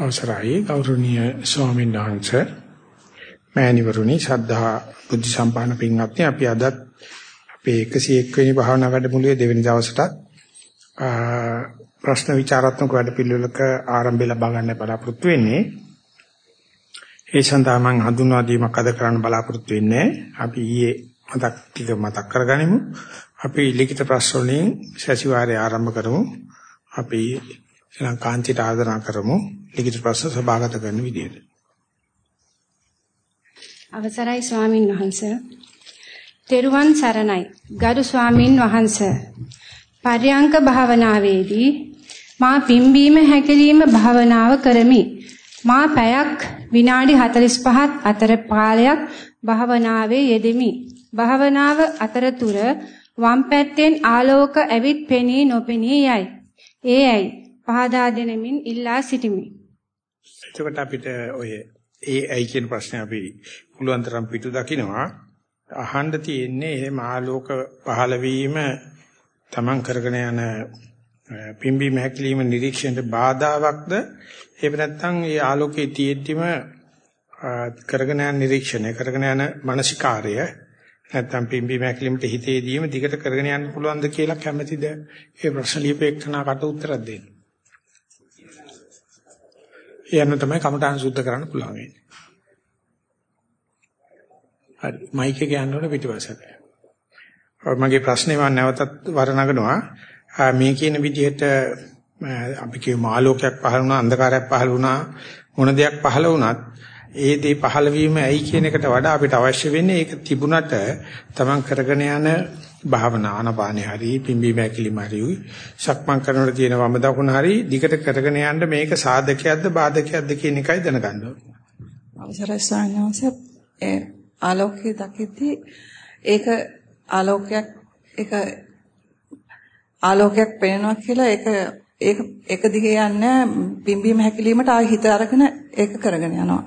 අවසරයි ගෞරවනීය ස්වාමීන් වහන්සේ. මෑණිවරුනි ශ්‍රද්ධා බුද්ධ සම්පන්න පින්වත්නි අපි අද අපේ 101 වෙනි භාවනා වැඩමුළුවේ දෙවෙනි දවසටත් ප්‍රශ්න විචාරාත්මක වැඩපිළිවෙලක ආරම්භය ලබා ගන්න බලාපොරොත්තු වෙන්නේ. ඒ සඳහා මම හඳුන්වා දීමක් අද කරන්න බලාපොරොත්තු වෙන්නේ. අපි ඊයේ මතක් ටික මතක් කරගනිමු. අපි ලිඛිත ප්‍රශ්න වලින් සතිವಾರය ආරම්භ කරමු. අපි ශ්‍රී ලංකාන්තිට ආදරණ කරමු. ලිඛිත ප්‍රශ්න සභාගත කරන විදියට. අවසරයි ස්වාමින් වහන්සේ. තෙරුවන් සරණයි. ගරු ස්වාමින් වහන්සේ. පර්යංක භාවනාවේදී මා පිම්බීම හැකිලිම භාවනාව කරමි. මා පැයක් විනාඩි 45ක් අතර කාලයක් භාවනාවේ යෙදෙමි. භාවනාව අතරතුර වම් පැත්තෙන් ආලෝක ඇවිත් පෙනී නොපෙනී යයි. ඒ ඇයි පහදා දෙනමින් ඉල්ලා සිටිමි. එතකොට අපිට ඔය ඒ ඇයි කියන ප්‍රශ්නේ අපි පුළුවන් තරම් පිටු දකින්නවා. අහන්න තියෙන්නේ එහෙම ආලෝක පහළ වීම තමන් කරගෙන යන පිම්බි මහකිලිම නිරීක්ෂණයට බාධාවක්ද එහෙම නැත්නම් ඒ ආලෝකයේ තියෙද්දිම කරගෙන යන නිරීක්ෂණය කරගෙන යන මානසිකාර්ය නැත්නම් පිම්බි මහකිලිමට හිතේදීම දිගට කරගෙන යන්න පුළුවන්ද කියලා කැමැතිද ඒ ප්‍රශ්න ලියපෙන්නාකට උත්තරයක් දෙන්න. යන්න තමයි කමඨාන් සුද්ධ කරන්න පුළුවන් වෙන්නේ. හරි මයික් එක යන්න ඕනේ පිටිපස්සට. මගේ ප්‍රශ්නේ මම නැවතත් වරනගනවා. මේ කියන විදිහට අපි කියමු ආලෝකයක් පහළ වුණා අන්ධකාරයක් පහළ වුණා මොන දෙයක් පහළ වුණත් ඒ දේ පහළ වීම ඇයි කියන එකට වඩා අපිට අවශ්‍ය වෙන්නේ ඒක තිබුණට තමන් කරගෙන යන භාවනා ආනපානේ හරි පිම්බි මෑකිලි මාරියු සක්මන් කරනකොට තියෙන වම දකුණ හරි දිගට කරගෙන යන්න මේක සාධකයක්ද බාධකයක්ද කියන එකයි දැනගන්න ඕනේ. අවසරයි ස්වාමීන් ඒ ආලෝකයේ දකිද්දී ඒක ආලෝකයක් ඒක ආලෝකයක් පේනවා කියලා ඒක ඒක එක දිගේ යන්නේ පිම්බීම හැකිලීමට ආ හිත අරගෙන ඒක කරගෙන යනවා.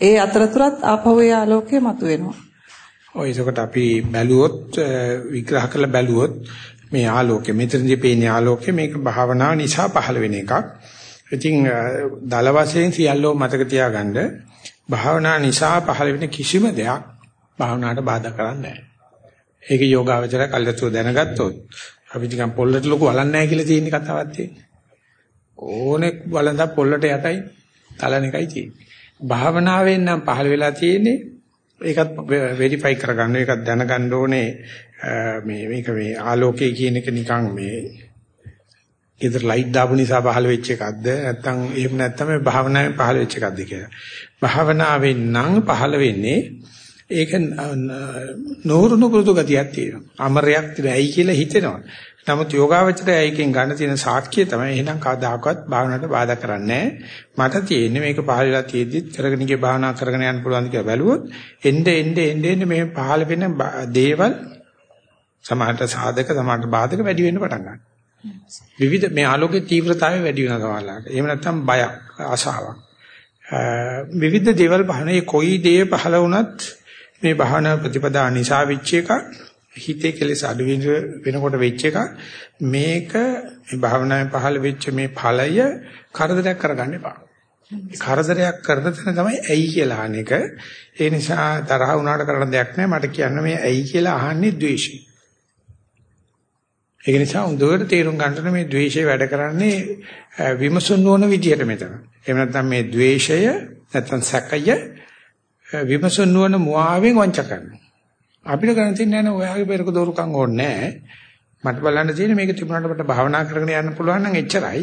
ඒ අතරතුරත් ආපහු ඒ ආලෝකය මතුවෙනවා. ඔය ඒකට අපි බැලුවොත් විග්‍රහ කරලා බැලුවොත් මේ ආලෝකය මෙතනදී පේන ආලෝකය මේක භාවනාව නිසා පහළ වෙන එකක්. ඉතින් දල වශයෙන් සියල්ලෝ මතක තියාගන්න භාවනා නිසා පහළ වෙන කිසිම දෙයක් භාවනාවට බාධා කරන්නේ නැහැ. ඒක යෝගාවචර කල්යතුව දැනගත්තොත් අපි නිකන් පොල්ලට ලොකු වලන්නේ නැහැ කියලා තියෙන කතාවක් තියෙන්නේ. ඕනේ වලඳා පොල්ලට යටයි තලන එකයි තියෙන්නේ. භාවනාවෙන් නම් පහළ වෙලා තියෙන්නේ ඒකත් වෙරිෆයි කරගන්න ඒකත් දැනගන්න ඕනේ මේ මේක මේ ආලෝකය කියන එක නිකන් මේ ඉදර ලයිට් දාපු නිසා පහළ වෙච්ච එකක්ද නැත්නම් එහෙම නැත්නම් මේ භාවනාවෙන් පහළ වෙච්ච එකක්ද කියලා. භාවනාවෙන් නම් පහළ වෙන්නේ ඒක නෝරුණු පුරුදු ගතියක් තියෙනවා. අමරයක් තියෙයි කියලා හිතෙනවා. නමුත් යෝගාවචරය එකෙන් ගන්න තියෙන සාක්ෂිය තමයි එහෙනම් කවදාකවත් භාවනාවට බාධා කරන්නේ මට තියෙන්නේ මේක පහල වෙලා තියෙද්දිත් කරගෙන ගිය භාවනා කරගෙන යන්න පුළුවන් කියලා බැලුවොත් එnde එnde එnde එnde මේ පහල වෙන දේවල් සමාහට සාධක සමාහට බාධක වැඩි වෙන්න පටන් ගන්නවා. විවිධ මේ ආලෝකයේ තීව්‍රතාවය වැඩි වෙනවා සමහරවිට. එහෙම නැත්නම් බයක් ආසාවක්. විවිධ දේවල් බහනේ කොයි දේ පහල වුණත් මේ භාවනා ප්‍රතිපදා නිසා විච් එකක් හිතේ කෙලෙස් අඩු වෙනකොට වෙච්ච එක මේක මේ භාවනාවේ පහළ වෙච්ච මේ ඵලය කරදරයක් කරගන්න එපා. කරදරයක් කරන තැන තමයි ඇයි කියලා අහන එක. ඒ නිසා තරහ වුණාට කරන්න දෙයක් නැහැ. මට කියන්න මේ ඇයි කියලා අහන්නේ ද්වේෂය. ඒක නිසා හොඳට තේරුම් ගන්න මේ ද්වේෂය වැඩ කරන්නේ විමසුන් නොවන විදියට මෙතන. එහෙම නැත්නම් මේ ද්වේෂය නැත්නම් සැකය විමසුන් නොවන මුවාවෙන් වංච කරනවා. අපිට ගන්න තියෙන්නේ නැහැ ඔයාගේ පෙරක දෝරුකම් ඕනේ නැහැ. මට බලන්න තියෙන්නේ මේක තිබුණාට මට භාවනා කරගෙන යන්න පුළුවන් නම් එච්චරයි.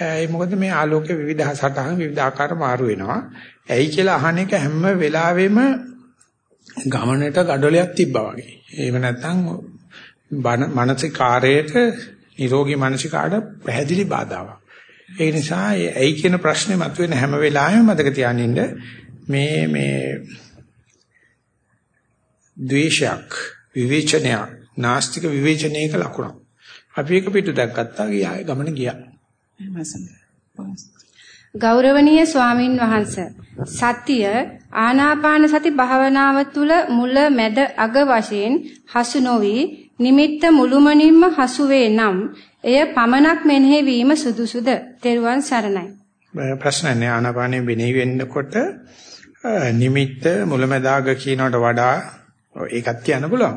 ඒ මොකද මේ ආලෝකයේ විවිධ සටහන් විවිධ ආකාර මාරු වෙනවා. ඇයි කියලා අහන එක හැම වෙලාවෙම ගමනට gadolයක් තිබ්බා වගේ. එහෙම නැත්නම් මානසිකාරයට නිරෝගී මානසිකාට පැහැදිලි බාධාවක්. ඒ නිසා ඇයි කියන ප්‍රශ්නේ මතුවෙන හැම වෙලාවෙම මතක තියාගන්න මේ මේ ද්වේෂයක් විවේචනයක් නාස්තික විවේචනයක ලකුණක්. අපි එක පිටු දැක්ගත්තා ගියා ගමන ගියා. ගෞරවනීය ස්වාමින් වහන්සේ සතිය ආනාපාන සති භාවනාව තුළ මුල මැද අග වශයෙන් හසු නොවි නිමිත්ත මුළුමනින්ම හසු වේ නම් එය පමනක් මෙනෙහි වීම සුදුසුද? තෙරුවන් සරණයි. ප්‍රශ්න ආනාපානෙ වෙනෙහි වෙන්නකොට නිමිත්ත මුලැමැදාග කියනකට වඩා ඒකත් කියන්න පුළුවන්.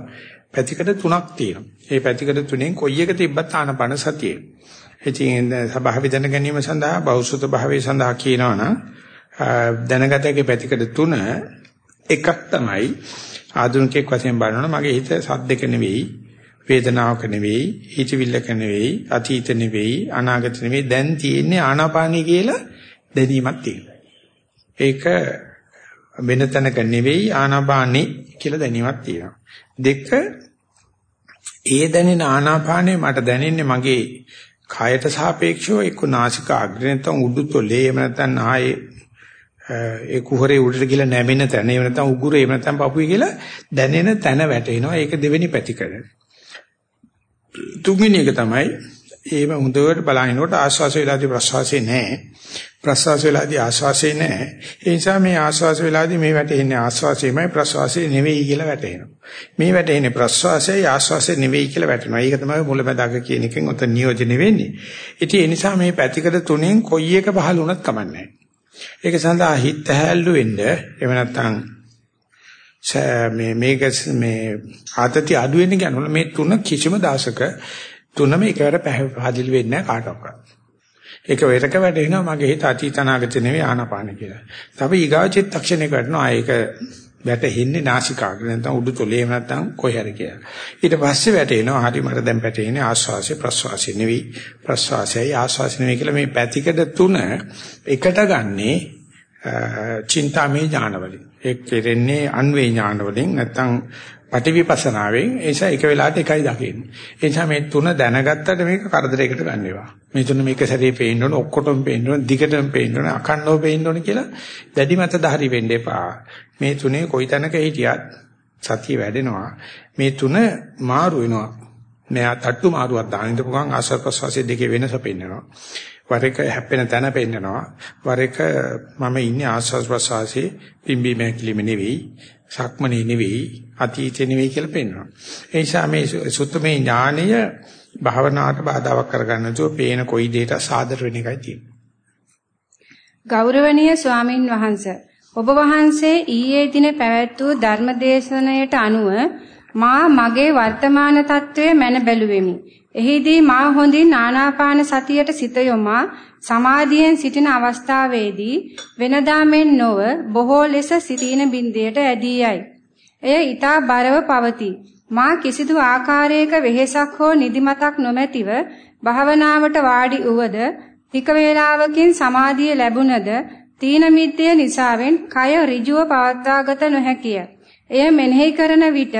පැතිකඩ තුනක් තියෙනවා. ඒ පැතිකඩ තුනෙන් කොයි එක තිබ්බත් ආනාපාන සතියේ. ඉතින් සබහා විදන ගැනීම සඳහා බෞසුත භාවයේ සඳහා කියනවනම් දැනගතයේ පැතිකඩ තුන එකක් තමයි ආධුනිකයෙක් වශයෙන් බලනවා මගේ හිත සද්දක නෙවෙයි වේදනාවක නෙවෙයි හිතවිල්ලක නෙවෙයි අතීත නෙවෙයි අනාගත නෙවෙයි දැන් තියෙන්නේ ආනාපානිය කියලා දැනීමක් තියෙනවා. ඒක වෙන තැනක නෙවෙයි ආනාපානෙ කියලා දැනීමක් තියෙනවා. දෙක ඒ දැනෙන ආනාපානෙ මට දැනෙන්නේ මගේ කයට සාපේක්ෂව එක්ක නාසික අග්‍රේ නැත්නම් උඩුතොලේ එහෙම නැත්නම් ආයේ ඒ කුහරේ උඩට ගිහලා නැමෙන තැන එහෙම නැත්නම් උගුරේ එහෙම නැත්නම් පපුවේ කියලා දැනෙන තැන වැටෙනවා ඒක දෙවෙනි පැතිකඩ තුන්වෙනි එක තමයි ඒව හොඳට බලහිනකොට ආශ්වාස වේලාදී ප්‍රශ්වාසයේ නැහැ. ප්‍රශ්වාස වේලාදී ආශ්වාසයේ නැහැ. ඒ නිසා මේ ආශ්වාස වේලාදී මේ වැටෙන්නේ ආශ්වාසයමයි ප්‍රශ්වාසය නෙවෙයි කියලා වැටෙනවා. මේ වැටෙන්නේ ප්‍රශ්වාසයයි ආශ්වාසය නෙවෙයි කියලා වැටෙනවා. ඒක තමයි මුලැමැදාක කියන එකෙන් උත නියෝජනය වෙන්නේ. ඉතින් ඒ නිසා මේ පැතිකඩ තුනෙන් කොයි එක පහළ වුණත් කමන්නේ ඒක සඳහා හිත හැල්ලු වෙන්න එහෙම නැත්නම් මේ මේක මේ ආතති අඩු වෙන කියනවල මේ තුන කිසිම දාසක තුනම එකවර පැහැදිලි වෙන්නේ නැහැ කාටවත්. ඒක වෙරක වැටෙනවා මගේ හිත අතීතනාගත නෙවෙයි ආනාපාන කියලා. තව ඊගාව චිත්තක්ෂණයක වැටෙනවා ඒක වැටෙන්නේ නාසිකාග්‍ර නැත්නම් උඩුතොලේ නැත්නම් කොහේ හරි කියලා. ඊට පස්සේ වැටෙනවා හරි මට දැන් පැටෙන්නේ ආශ්වාසය ප්‍රශ්වාසය නෙවෙයි ප්‍රශ්වාසයයි ආශ්වාසය නෙවෙයි කියලා මේ පැතිකඩ තුන එකට ගන්නේ චින්තාමේ ඥානවලින්. ඒක කෙරෙන්නේ අන්වේ ඥාන වලින් නැත්නම් පටිවිපසනාවෙන් ඒ නිසා එක වෙලාවට එකයි දකින්නේ. ඒ නිසා මේ තුන දැනගත්තට මේක කරදරයකට ගන්න ඒවා. මේ තුන මේක සැරේ පේන්න ඕන, ඔක්කොටම පේන්න ඕන, දිගටම පේන්න ඕන, අකන්නව පේන්න ඕන කියලා දැඩි මත දහරි වෙන්න එපා. මේ තුනේ කොයි තැනක හිටියත් සතිය වැඩෙනවා. මේ තුන මාරු වෙනවා. මෙයා තට්ටු මාරුවක් දාන ඉඳපු ගමන් ආශ්වාස ප්‍රශ්වාසයේ දෙකේ වෙනස පෙන්නනවා. වර එක හැප්පෙන තැන පෙන්නනවා. වර එක මම ඉන්නේ ආස්වාස් ප්‍රසවාසයේ පිම්බීම හැකිලිම නෙවෙයි, සක්මනේ නෙවෙයි, අතීතේ නෙවෙයි කියලා පෙන්නනවා. ඒ නිසා මේ සුත්තමේ ඥානය භාවනාවට බාධාවක් කරගන්න නැතුව පේන කොයි දෙයකට සාදර වෙන එකයි තියෙන්නේ. ගෞරවනීය ස්වාමින් වහන්සේ ඔබ වහන්සේ ඊයේ දින පැවැත් වූ ධර්මදේශනයට අනුව මා මගේ වර්තමාන තත්වයේ මැන බැලුවෙමි. එහිදී මා හොඳින් ආනාපාන සතියට සිත යොමා සමාධියෙන් සිටින අවස්ථාවේදී වෙනදා මෙන් නොව බොහෝ ලෙස සිටින බින්දයට ඇදී යයි. එය ඊටා බරව පවතී. මා කිසිදු ආකාරයක වෙහෙසක් හෝ නිදිමතක් නොමැතිව භාවනාවට වාඩි වූද ටික වේලාවකින් සමාධිය ලැබුණද තීන මිද්දේ නිසාවෙන් කය ඍජුව පවත්වාගත නොහැකිය. එය මෙනෙහි කරන විට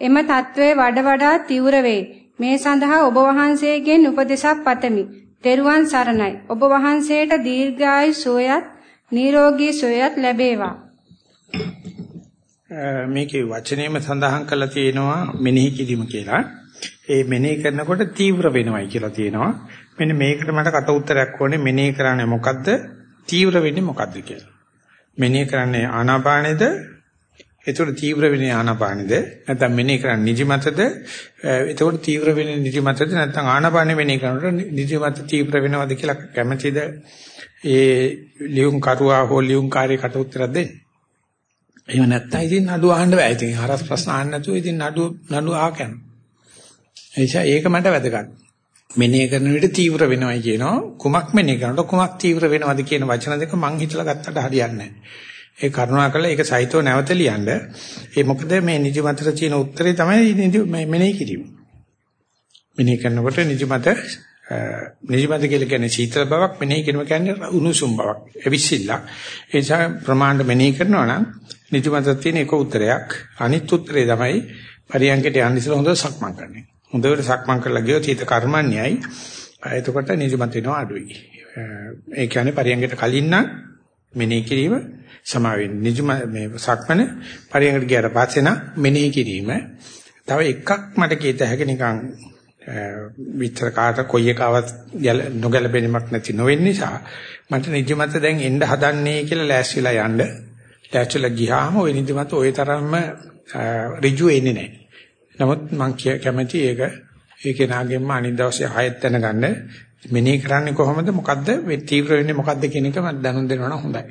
එම తත්වයේ වඩ වඩා තීව්‍ර වේ. මේ සඳහා ඔබ වහන්සේගෙන් උපදෙසක් පතමි. තෙරුවන් සරණයි. ඔබ වහන්සේට දීර්ඝායු සෝයත් නිරෝගී සෝයත් ලැබේවා. මේකේ වචනේම සඳහන් කරලා තියෙනවා මෙනෙහි කිරීම කියලා. ඒ මෙනෙහි කරනකොට තීව්‍ර වෙනවයි කියලා තියෙනවා. මෙන්න මේකට මට කට උත්තරයක් ඕනේ මෙනෙහි කරන්නේ මොකද්ද? තීව්‍ර වෙන්නේ මොකද්ද කියලා. මෙනෙහි කරන්නේ ආනාපානෙද එතකොට තීව්‍ර වෙන්නේ ආනාපානෙද? නැත්නම් මෙනේ කරන්නේ නිදිමතද එතකොට තීව්‍ර වෙන්නේ නිදිමතද නැත්නම් ආනාපානෙ මෙනේ කරනකොට නිදිමත තීව්‍ර වෙනවද කියලා කැමැතිද? ඒ ලියුම් කරුවා හෝ ලියුම් කාර්යයකට උත්තර දෙන්න. එහෙම නැත්නම් ඉතින් නඩුව අහන්න බෑ. ඉතින් හරස් ප්‍රශ්න අහන්න නැතුව ඉතින් නඩුව නඩුව අහකන එනිසා ඒක මට වැදගත්. මෙනේ කරන විට තීව්‍ර වෙනවයි කියනවා. කුමක් මෙනේ කරනකොට කුමක් තීව්‍ර වෙනවද කියන වචන දෙක මං හිතලා ගත්තට හරියන්නේ නැහැ. ඒ කරුණාකරලා ඒක සහිතව නැවත ලියන්න. ඒ මොකද මේ නිදිමතට තියෙන උත්තරේ තමයි නිදි මෙනෙහි කිරීම. මෙනෙහි කරනකොට නිදිමත නිදිමත කියලා කියන්නේ සීතල බවක් මෙනෙහි කිරීම කියන්නේ උණුසුම් බවක්. එවිසිල්ල. ඒ නිසා ප්‍රමාණයට මෙනෙහි කරනවා නම් නිදිමතට තියෙන එක උත්තරයක්. අනිත් උත්තරේ තමයි පරියන්කට යන්න ඉස්සෙල්ලා හොඳ සක්මන් කරන්නේ. හොඳට සක්මන් කරලා ගියොත් හිත කර්මන්නේයි. එතකොට නිදිමත වෙනවා අඩුයි. ඒ කියන්නේ පරියන්කට කලින් නම් මෙනෙහි කිරීම සමාවෙන් නිජම මේ සක්මන පරියන්කට ගියාට පස්සේ නම් මෙනෙහි කිරීම තව එකක් මට කියත හැකි නිකන් විතර කාට කොයි එකවත් නොගැලපෙන්නක් නැති නොවෙන්න නිසා මට නිජමත දැන් එන්න හදන්නේ කියලා ලෑස්තිලා යන්න ලෑස්තිලා ගියාම ওই නිජමත ওই තරම්ම ඍජු එන්නේ නැහැ. නමුත් මම කැමති ඒක ඒකේ නාගෙම්ම අනිත් දවසේ ආයෙත් දැනගන්න මෙනෙහි කරන්නේ කොහොමද මොකද්ද තීව්‍ර වෙන්නේ මොකද්ද කියන එක මම දැනුම් දෙනවා නම් හොඳයි.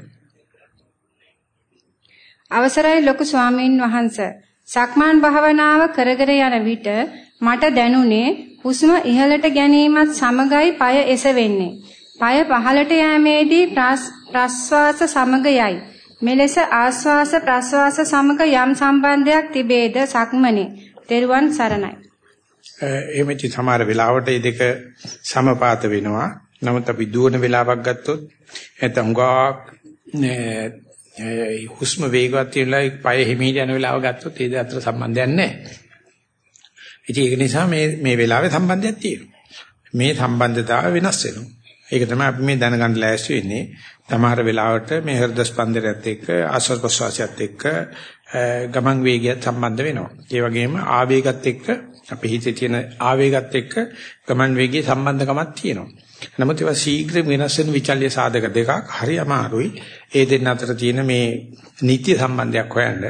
අවසරයි ලොකු ස්වාමීන් වහන්ස. සක්මන් භාවනාව කරගෙන යන විට මට දැනුනේ හුස්ම ඉහළට ගැනීමත් සමගයි পায় එසවෙන්නේ. পায় පහළට යෑමේදී ප්‍රස්වාස සමග යයි. මෙලෙස ආස්වාස ප්‍රස්වාස සමග යම් සම්බන්ධයක් තිබේද සක්මනේ. තෙරුවන් සරණයි. එහෙමයි සමහර වෙලාවට මේ දෙක සමපාත වෙනවා. නමුත් අපි දුවන වෙලාවක් ගත්තොත් නැත්නම් ගා හුස්ම වේගවත් වෙලා පය හිමීට යන වෙලාව ගත්තොත් ඒ දෙක අතර සම්බන්ධයක් නැහැ. ඉතින් ඒක නිසා මේ මේ වෙලාවේ සම්බන්ධයක් තියෙනවා. මේ සම්බන්ධතාවය වෙනස් වෙනවා. ඒක තමයි අපි මේ දැනගන්න ලෑස්ති වෙන්නේ. තමාර වෙලාවට මේ හෘද ස්පන්දනයත් එක්ක ආශ්වාස ප්‍රශ්වාසයත් එක්ක ගමන් වේගයත් සම්බන්ධ වෙනවා. ඒ වගේම ආවේගත් එක්ක අපේ හිතේ තියෙන ආවේගත් එක්ක ගමන් වේගයේ සම්බන්ධකමක් තියෙනවා. නමුත් ඒවා ශීඝ්‍ර වෙනස් වෙන විචල්්‍ය සාධක දෙකක් හරි අමාරුයි. ඒ දෙන්න අතර තියෙන මේ නිත්‍ය සම්බන්ධයක් හොයන්න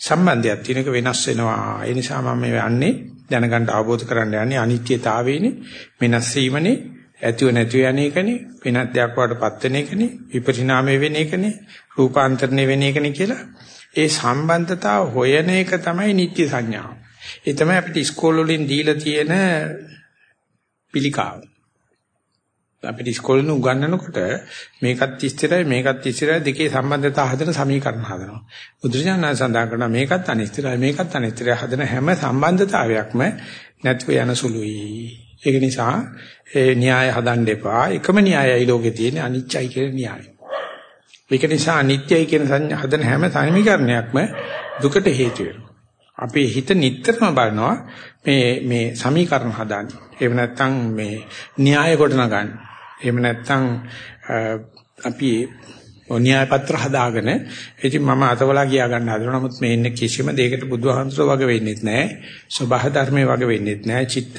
සම්බන්ධයක් තියෙනක වෙනස් වෙනවා. ඒ නිසා මම මේ යන්නේ දැනගන්න අවබෝධ කරගන්න යන්නේ අනිත්‍යතාවයනේ වෙනස් වීමනේ ඇතිව නැතිව යන එකනේ වෙනත් දෙයක් වඩපත් වෙන එකනේ විපරිණාමය වෙන එකනේ රූපාන්තරණය වෙන එකනේ කියලා ඒ සම්බන්ධතාව හොයන එක තමයි නිත්‍ය සංඥාව. ඒ තමයි අපිට ඉස්කෝල වලින් දීලා තියෙන පිළිකාව. අපිට ඉස්කෝලේ උගන්වනකොට මේකත් ස්ථිරයි මේකත් ස්ථිරයි දෙකේ සම්බන්ධතාව හදන සමීකරණ හදනවා. බුදුරජාණන් සඳහන් කරනවා මේකත් අනිස්ථිරයි මේකත් අනිස්ථිරයි හදන හැම සම්බන්ධතාවයක්ම නැත්ව යන සුළුයි. ඒක නිසා ඒ න්‍යාය හදන්න එපා. එකම න්‍යායයි ලෝකේ තියෙන අනිච්චයි කියන න්‍යායය. ඒක නිසා අනිත්‍යයි කියන සංඥා හදන හැම සමීකරණයක්ම දුකට හේතු වෙනවා. අපේ හිත නිතරම බලනවා මේ මේ සමීකරණ හදාන්න. එහෙම නැත්නම් මේ න්‍යාය ගොඩනගන්න. එහෙම නැත්නම් අපි න්‍යාය පත්‍ර හදාගෙන ඉතින් මම අතවලා ගියා ගන්න හදනවා. නමුත් මේ ඉන්නේ කිසිම දෙයකට බුදුහාමුදුරුවෝ වගේ වෙන්නේ නැහැ. ස්වභාව ධර්මයේ වගේ වෙන්නේ නැහැ. චිත්ත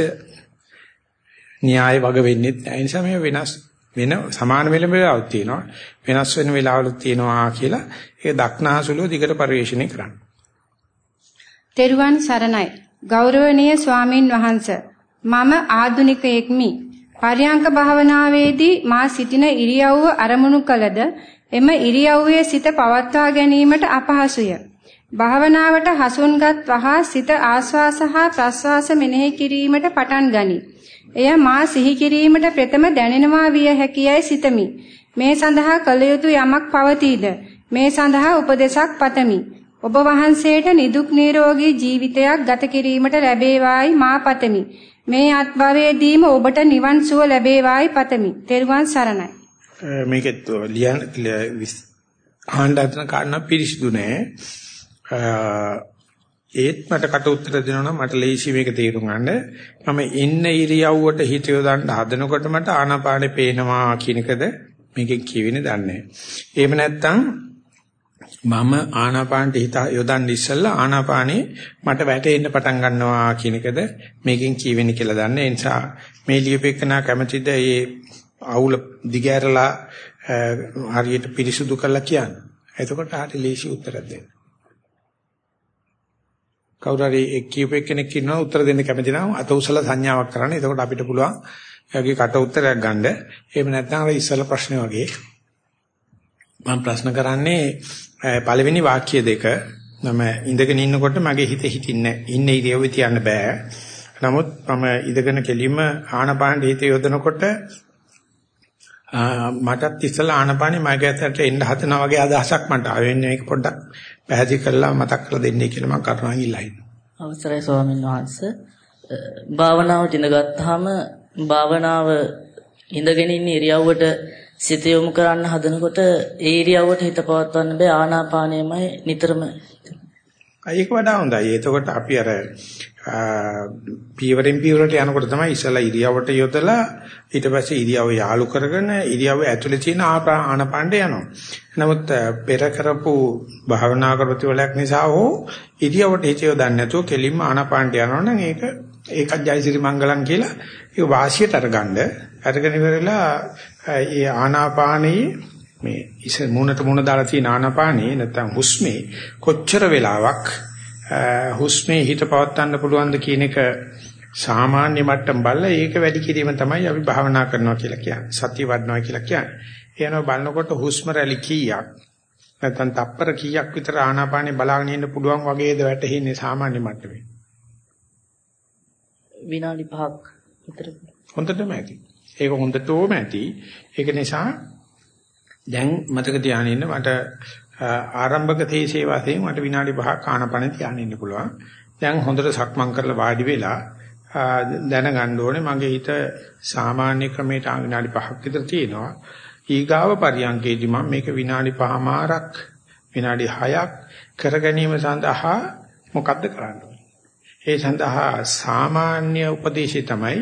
න්‍යාය වගේ වෙන්නේ නැහැ. ඒ නිසා මේ වෙනස් වෙන සමාන වෙලම වෙලාවක් තියෙනවා. වෙනස් වෙන වෙලාවලුත් තියෙනවා කියලා ඒක දක්නාසුලෝ දිගට පරිශ්‍රණය කරන්න. තෙරුවන් සරණයි. ගෞරවනීය ස්වාමින් වහන්සේ මම ආදුනිකයෙක්මි. පරියංක භාවනාවේදී මා සිටින ඉරියව්ව අරමුණු කළද එම ඉරියව්වේ සිත පවත්වා ගැනීමට අපහසුය. භාවනාවට හසුන්ගත් වහා සිත ආස්වාස හා ප්‍රස්වාස මෙනෙහි කිරීමට පටන් ගනී. එය මා සිහි කිරීමට ප්‍රථම දැනෙනවා විය හැකියයි සිතමි. මේ සඳහා කළ යුතු යමක් පවතීද? මේ සඳහා උපදේශක් පතමි. ඔබ වහන්සේට නිදුක් නිරෝගී ජීවිතයක් ගත කිරීමට ලැබේවායි මා පතමි. මේ අත්භවයේදීම ඔබට නිවන් සුව ලැබේවායි පතමි. තෙරුවන් සරණයි. මේකෙත් ලියන ආණ්ඩාතන කාරණා පිරිසිදු නෑ. ඒත් මට කට උත්තර දෙනවා නම් මට ලේසි මේක තේරුම් ගන්න. මම ඉන්න ඉරියව්වට හිත යොදන්න හදනකොට මට ආනාපානෙ පේනවා කියන එකද මේකෙන් කියවෙන්නේ දන්නේ. එහෙම නැත්නම් මම ආනාපානට හිත යොදන්න ඉස්සෙල්ලා ආනාපානේ මට වැටෙන්න පටන් ගන්නවා කියන එකද මේකෙන් කියවෙන්නේ කියලා දන්නේ. ඒ නිසා මේ ලියුපෙකනා කැමැතිද මේ අවුල දිගෑරලා හරියට පිරිසුදු කරලා කියන්න. එතකොට හරි ලේසි උත්තර දෙන්න. කවුරු හරි කියූප කෙනෙක් ඉන්නවා උත්තර දෙන්න කැමති නම් අත උසලා සංඥාවක් කරන්න. එතකොට අපිට පුළුවන් එයාගේ කට උත්තරයක් ගන්න. එහෙම නැත්නම් අර ඉස්සලා ප්‍රශ්නේ වගේ මම ප්‍රශ්න කරන්නේ පළවෙනි වාක්‍ය දෙක මම ඉඳගෙන ඉන්නකොට මගේ හිත හිටින්නේ ඉන්න ඉරියව්වේ තියන්න බෑ. නමුත් මම ඉඳගෙන කෙලින්ම ආනපාන හිත යොදනකොට මටත් ඉස්සලා ආනපානේ මගේ ඇත්තට එන්න හදනා වගේ අදහසක් මට ආවෙන්නේ මේක පොඩ්ඩක් පැහැදිලි කරලා මතක් කරලා දෙන්නේ කියලා මම කරුණාවෙන් ඉල්ලා ඉන්නවා. අවසරයි ස්වාමීන් වහන්සේ. භාවනාව දිනගත්තාම භාවනාව ඉඳගෙන ඉන්න ඉරියව්වට සිත යොමු කරන්න හදනකොට ඒ ඉරියව්වට හිත පවත්වන්න බෑ ආනාපානයමයි නිතරම ඒක වඩා හොඳයි. එතකොට අපි අර පීවරෙන් පීවරට යනකොට තමයි ඉස්සලා ඉරියව්වට යොදලා ඊට පස්සේ ඉරියව්ව යාලු කරගෙන ඉරියව්ව ඇතුලේ තියෙන ආනාපානට යනවා. නමුත් පෙර කරපු භාවනා කරපතිවලක් නිසා හෝ ඉරියව්වට හිත යොදන්නේ නැතුව කෙලින්ම ආනාපානට යනවා නම් ඒක ඒකත් ජයසිරි මංගලම් කියලා ඒක වාසියට අරගන්න අරගෙන ඉවරලා ඒ ආනාපානයේ මේ ඉස මුණට මුණ දාලා තියෙන ආනාපානයේ නැත්තම් හුස්මේ කොච්චර වෙලාවක් හුස්මේ හිත පවත්වන්න පුළුවන්ද කියන එක සාමාන්‍ය මට්ටම් බලලා ඒක වැඩි කිරීම තමයි අපි භාවනා කරනවා කියලා කියන්නේ. සතිය වඩනවා කියලා කියන්නේ. එනවා බලනකොට හුස්ම රැලි කීයක් නැත්නම් තප්පර කීයක් විතර ආනාපානේ බලාගෙන ඉන්න පුළුවන් වගේද වැටෙන්නේ සාමාන්‍ය මට්ටමේ. විනාඩි 5ක් විතර. හොඳටම ඇති. ඒක හොඳටම ඇති. ඒක නිසා දැන් මතක තියාගෙන ඉන්න මට ආරම්භක තේසේ වශයෙන් මට විනාඩි 5ක් ආනපන තියාගෙන ඉන්න පුළුවන්. දැන් හොඳට සක්මන් කරලා වාඩි වෙලා දැනගන්න ඕනේ මගේ හිත සාමාන්‍ය ක්‍රමයට විනාඩි 5ක් විතර තියෙනවා. ඊගාව පරියන්කේදී මම මේක විනාඩි 5මාරක් විනාඩි 6ක් කර ගැනීම සඳහා මොකද්ද කරන්න ඒ සඳහා සාමාන්‍ය උපදේශය තමයි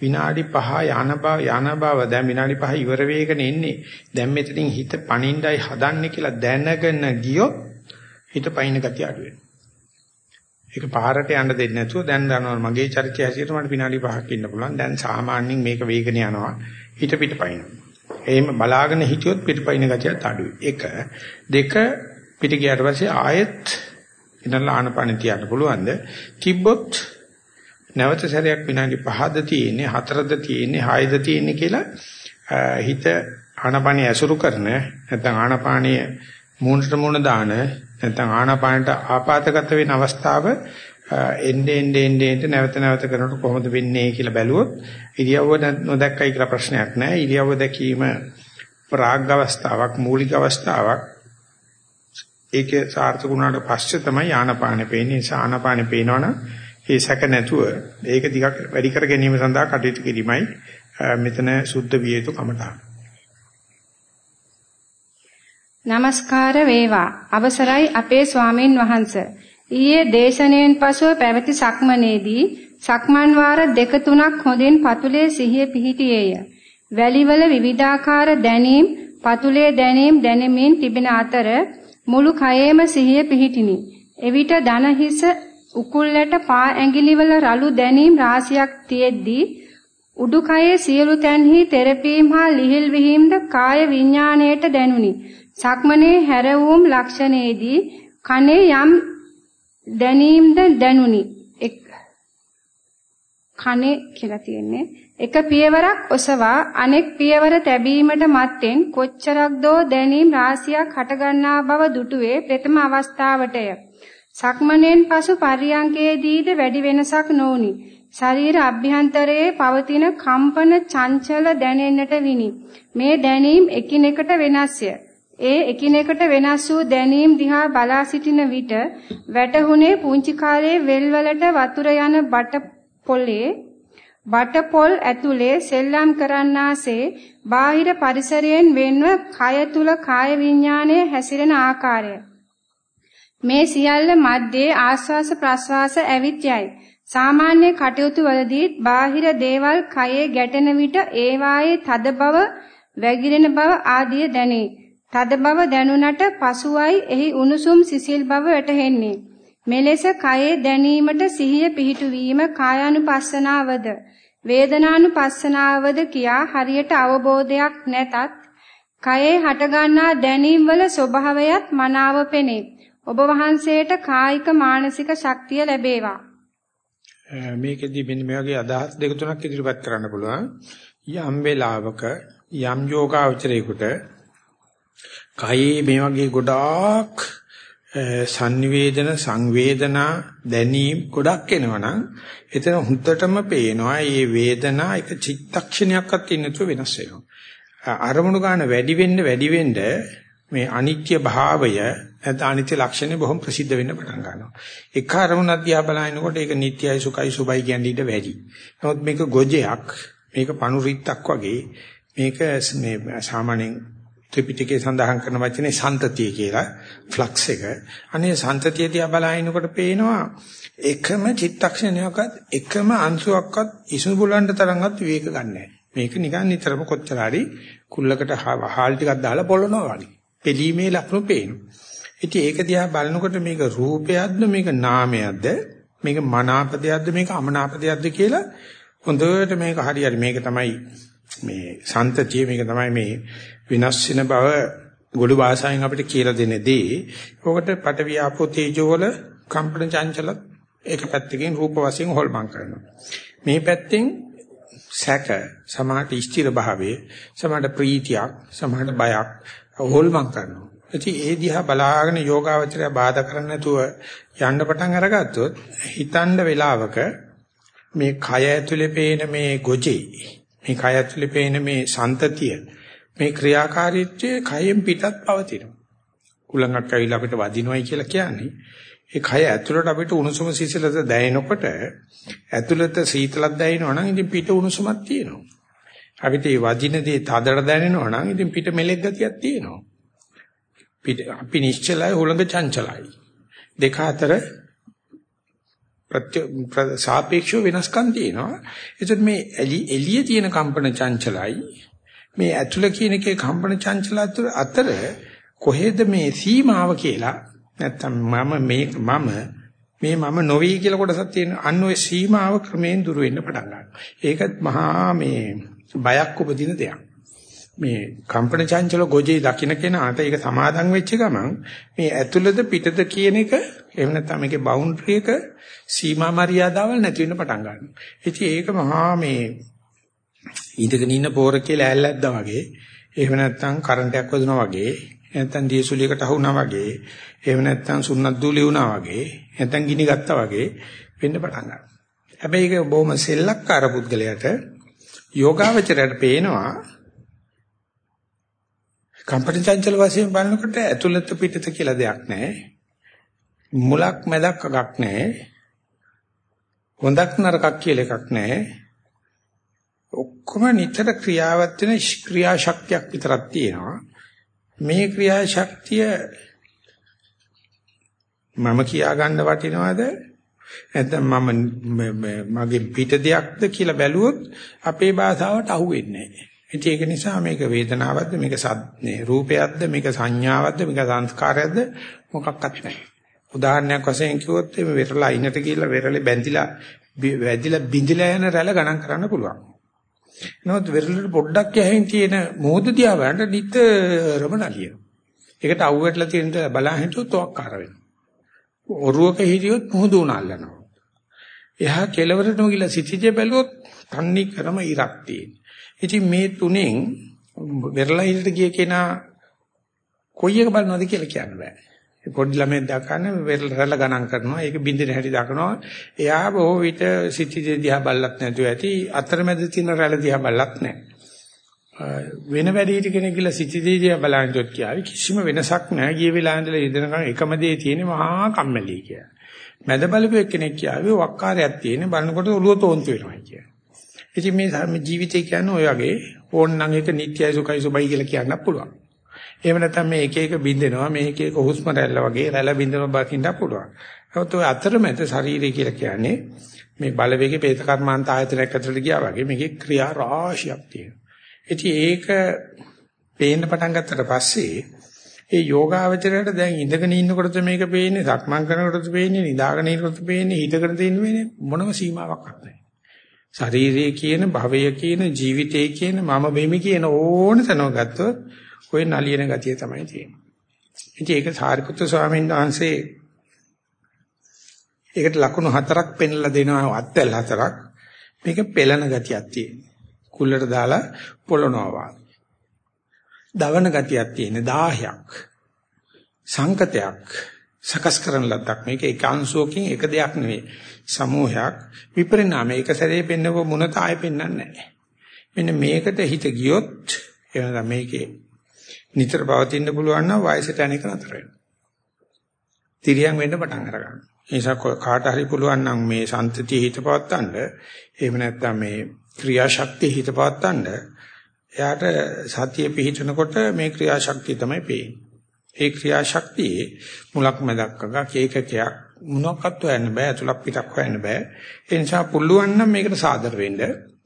විනාඩි 5 යන බව යන බව. දැන් විනාඩි 5 ඉවර වෙගෙන ඉන්නේ. දැන් මෙතනින් හිත පණින්නයි හදන්නේ කියලා දැනගෙන ගියොත් හිත පයින් ගතිය අඩු වෙනවා. ඒක පාරට යන්න දෙන්නේ නැතුව දැන් දන්නවා මගේ චරිතය හැසිරෙට මට විනාඩි 5ක් ඉන්න පුළුවන්. දැන් සාමාන්‍යයෙන් මේක වේගන යනවා. හිත පිට පයින්නවා. එහෙම බලාගෙන හිටියොත් පිටපයින් ගතියත් අඩුයි. එක දෙක පිට ගියාට පස්සේ ආයෙත් ඉඳලා ආනපන තියන්න පුළුවන්ද? තිබ්බොත් නැවත සැරයක් විනාඩි 5ද තියෙන්නේ 4ද තියෙන්නේ 6ද තියෙන්නේ කියලා හිත ආනපනිය ඇසුරු කරන නැත්නම් ආනපානිය මූණට මූණ දාන නැත්නම් ආනපානට ආපాతගත වෙන අවස්ථාව එන්නේ එන්නේ එන්නේ නැවත නැවත කරනකොට කොහොමද වෙන්නේ කියලා බැලුවොත් ඉරියව්ව නොදැක්කයි කියලා ප්‍රශ්නයක් නැහැ. ඉරියව්ව දැකීම ප්‍රාග් අවස්ථාවක් මූලික අවස්ථාවක්. ඒකේ සාර්ථක වුණාට පස්සේ තමයි ආනපානෙ පේන්නේ. ආනපානෙ පේනවනම් ඒ සැක නැතුව ඒක ටිකක් වැඩි කර ගැනීම සඳහා කටයුතු කිරීමයි මෙතන සුද්ධ විය යුතු කමටහන. নমස්කාර වේවා අවසරයි අපේ ස්වාමින් වහන්සේ ඊයේ දේශනෙන් පසුව පැවති සක්මනේදී සක්මන් වාර දෙක තුනක් හොඳින් පතුලේ සිහිය පිහිටියේය. වැලිවල විවිධාකාර දැනීම් පතුලේ දැනීම් දැනෙමින් තිබෙන අතර මුළු කයේම සිහිය පිහිටිනි. එවිට දන හිස උකුල්ලට පා ඇඟිලිවල රළු දැනීම් රාශියක් තියෙද්දී උඩුකයේ සියලු තැන්හි තෙරපීම් හා ලිහිල් විහිම්ද කාය විඥාණයට දැනුනි. සක්මනේ හැරවුම් ලක්ෂණයේදී කනේ යම් දැනීම්ද දැනුනි. එක් කනේ කියලා තියෙන්නේ. එක පියවරක් ඔසවා අනෙක් පියවර තැබීමට මත්තෙන් කොච්චරක් දෝ දැනීම් රාශියක් හටගන්නා බව දුටුවේ ප්‍රථම අවස්ථාවටය. සක්මණෙන් පසු පරියංකයේදීද වැඩි වෙනසක් නොඋනි. ශරීර අභ්‍යන්තරයේ පවතින කම්පන චංචල දැනෙන්නට විනි. මේ දැනීම් එකිනෙකට වෙනස්ය. ඒ එකිනෙකට වෙනස් වූ දැනීම් දිහා බලා සිටින විට වැටහුනේ පුංචි කාලේ වෙල්වලට වතුර යන බට පොලේ බට පොල් ඇතුලේ සෙල්ලම් කරන්නාසේ බාහිර පරිසරයෙන් වෙන්ව කය තුල කාය විඥානය හැසිරෙන ආකාරය මේ සියල්ල මැද්දේ ආස්වාස ප්‍රස්වාස ඇවිත් යයි සාමාන්‍ය කටයුතු වලදීත් බාහිර දේවල් කයේ ගැටෙන විට ඒවායේ තද බව වැగిරෙන බව ආදිය දැනේ තද බව දැනුණට පසුවයි එහි උණුසුම් සිසිල් බව වැටහෙන්නේ. මෙලෙස කයේ දැනීමට සිහිය පිහිටුවීම කායානුපස්සනාවද වේදනානුපස්සනාවද කියා හරියට අවබෝධයක් නැතත් කයේ හටගන්නා දැනීම් වල ස්වභාවයත් මනාව පෙනේ. ඔබ වහන්සේට කායික මානසික ශක්තිය ලැබේවා. මේකෙදි මෙන්න මේ වගේ අදහස් දෙක තුනක් ඉදිරිපත් කරන්න පුළුවන්. යම් වේලාවක යම් යෝගාචරයකට කයේ මේ වගේ ගොඩාක් සංනිවේදන සංවේදනා දැනීම් ගොඩක් එනවනම් එතන හුත්තටම පේනවා මේ වේදනා එක චිත්තක්ෂණයක්වත් ඉන්නතු වෙනස් වෙනවා අරමුණු ගන්න වැඩි වෙන්න වැඩි වෙන්න මේ අනිත්‍ය භාවය නැත්නම් අනිත්‍ය ලක්ෂණය බොහොම ප්‍රසිද්ධ වෙන්න පටන් ගන්නවා. එක අරමුණක් දිහා බලනකොට ඒක නිට්ටයයි සුඛයි සුබයි කියන ඊට වැඩි. නමුත් මේක ගොජයක් මේක පණුරිත්තක් වගේ මේක මේ සාමාන්‍යයෙන් ත්‍රිපිටකයේ සඳහන් කරන වචනේ සන්තතිය කියලා ෆ්ලක්ස් එක. අනේ සන්තතිය දිහා බලනකොට පේනවා එකම චිත්තක්ෂණයකත් එකම අංශුවක්වත් ඉසු බුලන්න තරම්වත් විවේක ගන්නෑ. මේක නිකන් නිතරම කොච්චර හරි කුල්ලකට හාල් ටිකක් දාලා පොළනවා වගේ. පිළීමේ ලක්ෂණ පේනවා. ඉතින් ඒක දිහා බලනකොට මේක රූපයක්ද මේක නාමයක්ද මේක මනාපදයක්ද මේක අමනාපදයක්ද කියලා හොඳට මේක හරියට මේක තමයි මේ සන්තතිය මේක තමයි මේ වෙනස් වෙන බව ගොළු භාෂාවෙන් අපිට කියලා දෙන දේ. ඔකට පටවිය ආපෝ තේජෝ වල කම්පන චංචල ඒක පැත්තකින් රූප වශයෙන් හොල්මන් කරනවා. මේ පැත්තෙන් සැක සමාහට ස්ථිර භාවයේ සමාහට ප්‍රීතියක් සමාහට බයක් හොල්මන් කරනවා. ඉතින් ඒ දිහා බලාගෙන යෝගාවචරය බාධා කරන්නේ නැතුව යන්න පටන් අරගත්තොත් හිතන්න වෙලාවක මේ කය ඇතුලේ පේන මේ ගොජේ මේ කය ඇතුලේ පේන මේ සන්තතිය මේ ක්‍රියාකාරීත්වයේ කයෙන් පිටත් පවතිනවා. කුලඟක් ඇවිල්ලා අපිට වදිනවයි කියලා කියන්නේ ඒ කය ඇතුළට අපිට උණුසුම සිසිලස දැනෙනකොට ඇතුළත සීතලක් දැනෙනවා නම් ඉතින් පිට උණුසුමක් තියෙනවා. අපිට මේ වදිනදී තදට දැනෙනවා නම් ඉතින් පිට මෙලෙක් ගතියක් තියෙනවා. පිට අපි නිශ්චලයි හුළඟ චංචලයි. දෙක අතර ප්‍රත්‍ය සාපේක්ෂව වෙනස්කම් තියෙනවා. ඒත් මේ එළිය තියෙන කම්පන චංචලයි මේ ඇතුළ කියන එකේ කම්පන චංචල අතර කොහෙද මේ සීමාව කියලා නැත්තම් මම මේ මම මේ මම නොවේ කියලා කොටසක් තියෙන අන්න ඔය සීමාව ක්‍රමයෙන් දුර වෙන්න පටන් ගන්නවා. ඒකත් මහා මේ බයක් උපදින දෙයක්. මේ කම්පන චංචල ගොජේ දකින්න කෙනාට ඒක සමාදන් වෙච්ච ගමන් මේ ඇතුළත පිටත කියන එක එහෙම නැත්නම් මේකේ බවුන්ඩරි එක සීමා මරියාදාවල් නැති වෙන්න පටන් ගන්නවා. ඉතින් ඒක මහා මේ ඉඳගෙන ඉන්න පෝර කියලා ඇල්ලද්දා වගේ එහෙම නැත්නම් කරන්ට් එකක් වදිනවා වගේ නැත්නම් දියසුලියකට අහුණා වගේ එහෙම නැත්නම් සුන්නත් දූලි වුණා වගේ නැත්නම් ගිනි ගත්තා වගේ වෙන්න පටන් ගන්නවා. හැබැයි ඒක බොහොම සෙල්ලක්කාර පුද්ගලයාට යෝගාවචරයට පේනවා කම්පන චංචල වශයෙන් බලනකොට ඇතුළත පිටත කියලා දෙයක් නැහැ. මුලක් මැදක් අගක් නැහැ. හොඳක් නරකක් කියලා එකක් නැහැ. ඔක්කොම නිතර ක්‍රියාවත් වෙන ක්‍රියාශක්තියක් විතරක් තියෙනවා. මේ ක්‍රියාශක්තිය මම කියා ගන්න වටිනවද නැත්නම් මම මගේ පිට දෙයක්ද කියලා බැලුවොත් අපේ භාෂාවට අහු වෙන්නේ නැහැ. ඒක නිසා මේක වේදනාවක්ද මේක සද්නේ රූපයක්ද මේක සංඥාවක්ද මේක සංස්කාරයක්ද මොකක්වත් නැහැ. උදාහරණයක් වශයෙන් කිව්වොත් මේ වෙරළා ඉන්නට කියලා වෙරළේ බැඳිලා වැදිලා බිඳිලා යන රැළ ගණන් කරන්න පුළුවන්. නමුත් වෙරළට පොඩ්ඩක් යහින් තියෙන මොහොත දිහා බලන්න නිතරම නලියන. ඒකට අවුවටලා තියෙන බලා හිටියොත් ඔක්කාර වෙනවා. ඔරුවක හිටියොත් මුහුදු උනාල්ලනවා. එහා කෙලවරටම ගිහලා සිටිජේ බැලුවොත් තන්නේ කරම ඉරක් තියෙන. ඉතින් මේ තුනෙන් වෙරළා හිටට ගිය කෙනා කොයි එක බලනවද කියලා කියන්න බෑ. පොඩි ළමෙක් දකන්නේ රැළ ගණන් කරනවා. ඒක බින්දින හැටි දකනවා. එයා බොහෝ විට සිටිජේ දිහා බල්ලක් නැතුව ඇති. අතරමැද තියෙන රැළ දිහා බල්ලක් නැහැ. වෙන වැඩිහිටි කෙනෙක් ගිහලා සිටිජේ දිහා බලනකොට කියාවි කිසිම වෙනසක් නැහැ. ගිය වෙලාව ඉඳලා ඉඳනකම් එකම දේ තියෙන්නේ මහා කම්මැලි කියලා. මැද බලපු එක්කෙනෙක් කියාවි වක්කාරයක් තියෙන බලනකොට ඔළුව තෝන්තු වෙනවා කියලා. ඉතින් මේ ජීවිතය කියන්නේ ඔය වගේ ඕන් නම් එක නිට්ටයයි සුඛයි සුබයි කියලා කියන්න පුළුවන්. එහෙම නැත්නම් මේ එක එක බින්දෙනවා මේ එක එක හුස්ම රැල්ල වගේ රැළ බින්දෙනවා බකින්න පුළුවන්. නමුත් ඔය අතරමැද ශරීරය කියලා කියන්නේ මේ බලවේගයේ ප්‍රේත කර්මාන්ත ආයතනයක් ඇතුළට ගියා වගේ මේකේ ක්‍රියා රාශියක් තියෙනවා. ඉතින් ඒක පේන්න පටන් ගත්තට පස්සේ ඒ යෝගාවචරයට දැන් ඉඳගෙන ඉන්නකොටද මේක පේන්නේ සක්මන් කරනකොටද පේන්නේ නිදාගෙන ඉන්නකොටද පේන්නේ හිතගෙන තියෙන්නේ මොනම සීමාවක් නැහැ. ශරීරයේ කියන භවය කියන ජීවිතයේ කියන මම වෙමි කියන ඕන තැනක ගත්තොත් ඔය නලියන ගතිය තමයි තියෙන්නේ. ඉතින් ඒක සාරිපුත්‍ර ස්වාමීන් වහන්සේ ඒකට ලකුණු හතරක් පෙන්ලා දෙනවා අත්වල හතරක්. මේක පෙළන ගතියක් තියෙනවා. කුල්ලට දාලා පොළනවා. දවන ගතියක් තියෙන 10ක්. සංකතයක් සකස් කරන ලද්දක්. මේක එක අංශුවකින් එක දෙයක් නෙවෙයි. සමූහයක්. විපරිණාමය. එක සැරේ පෙන්නව මොනත ආයෙ පෙන්වන්නේ නැහැ. මෙන්න මේකට හිත ගියොත් එනවා මේකේ නිතර පවතින්න පුළුවන් නම් වයසට අනේක නතර වෙනවා. තිරියන් වෙන්න පටන් අර ගන්නවා. ඒ නිසා කාට හරි පුළුවන් නම් මේ සන්තතිය හිත පවත්තන්න. එහෙම නැත්නම් මේ ක්‍රියාශක්තිය හිත පවත්තන්න. එයාට සතිය පිහිටනකොට මේ ක්‍රියාශක්තිය තමයි පේන්නේ. ඒ ක්‍රියාශක්තියේ මුලක් මැදක් අගක් ඒකකයක් මොනක්වත් හොයන්න බෑ අතුලක් පිටක් හොයන්න බෑ. ඒ නිසා පුළුවන් නම් මේකට සාදර වෙන්න.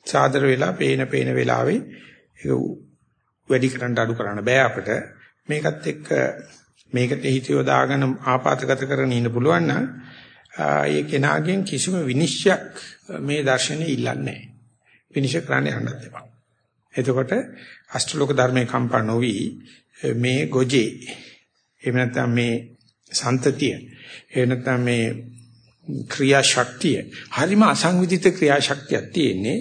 සාදර වෙලා පේන පේන වෙලාවේ ඒක වැඩි කරන්න අඩු කරන්න බෑ අපිට. මේකත් එක්ක මේකට හිතියෝ දාගෙන ආපాతගත කරගෙන ඉන්න පුළුවන් නම් ඒ කෙනාගෙන් කිසිම විනිශ්චයක් මේ දර්ශනේ ඉල්ලන්නේ නැහැ. විනිශ්චය කරන්න යන්නත් එපා. එතකොට අෂ්ටලෝක ධර්මයේ කම්පා නොවි මේ ගොජේ එහෙම නැත්නම් මේ සන්තතිය එහෙම නැත්නම් මේ ක්‍රියාශක්තිය හරිම අසංවිධිත ක්‍රියාශක්තියක් තියෙන්නේ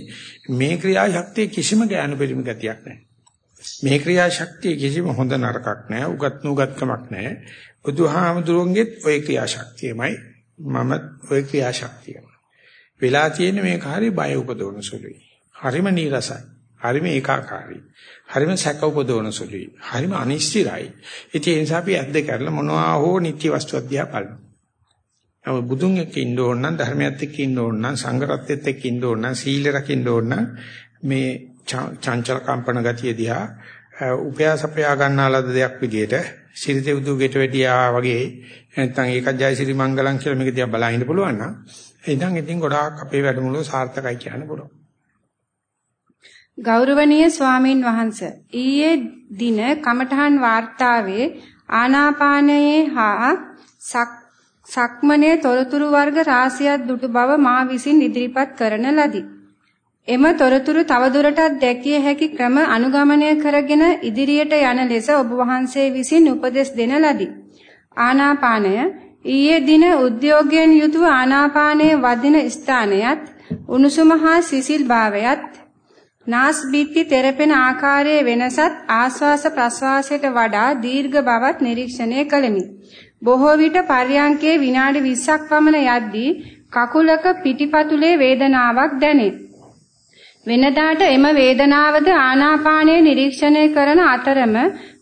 මේ ක්‍රියාශක්තිය කිසිම ඥාන පරිම ගතියක් නැහැ මේ ක්‍රියාශක්තිය කිසිම හොඳ නරකක් නැහැ උගත් නුගත්කමක් නැහැ බුදුහාමුදුරන්ගෙත් ওই ක්‍රියාශක්තියමයි මම ওই ක්‍රියාශක්තියම වෙලා තියෙන මේක හරි බය උපදවන සුළුයි හරිම නීරසයි හරිම ඒකාකාරයි හරිම සැක උපදවන සුළුයි. හරිම අනිශ්චිතයි. ඒ නිසා අපි ඇද්ද කරලා මොනවා හෝ නිත්‍ය වස්තුවක් දිහා බලනවා නමුත් බුදුන් එක්ක ඉන්න ඕන නම් ධර්මයත් එක්ක ඉන්න ඕන නම් සංඝරත්නයත් එක්ක ඉන්න ඕන නම් සීල රකින්න ඕන නම් මේ චංචල කම්පන ගතිය දිහා උපයාසපයා ගන්නාලද දෙයක් විදියට සිරිතේ උදුගෙට වැඩියා වගේ නැත්නම් ඒකත් ජයසිරි මංගලම් කියලා මේක දිහා බලන්න පුළුවන් නම් එහෙනම් ඉතින් ගොඩාක් අපේ වැඩමුළුව සාර්ථකයි කියන්න පුළුවන්. ගෞරවනීය ස්වාමින් වහන්සේ ඊයේ දින කමඨහන් වාර්තාවේ ආනාපානයේ හා සක් සක්මනේ තොරතුරු වර්ග රාශියක් දුටු බව මා විසින් ඉදිරිපත් කරන ලදී. එම තොරතුරු තවදුරටත් දැකිය හැකි ක්‍රම අනුගමනය කරගෙන ඉදිරියට යන ලෙස ඔබ වහන්සේ විසින් උපදෙස් දෙන ලදී. ආනාපානය ඊයේ දින උද්‍යෝගයෙන් යුතුව ආනාපානයේ වදින ස්ථානයත් උණුසුම හා සිසිල් භාවයත් නාස් බිත්ති තෙරපෙන ආකාරයේ වෙනසත් ආශ්වාස ප්‍රශ්වාසයට වඩා දීර්ඝ බවත් නිරීක්ෂණය කළෙමි. බොහෝ විට පර්යංකයේ විනාඩි 20ක් පමණ යද්දී කකුලක පිටිපතුලේ වේදනාවක් දැනේ. වෙනදාට එම වේදනාවද ආනාපානය නිරීක්ෂණය කරන අතරම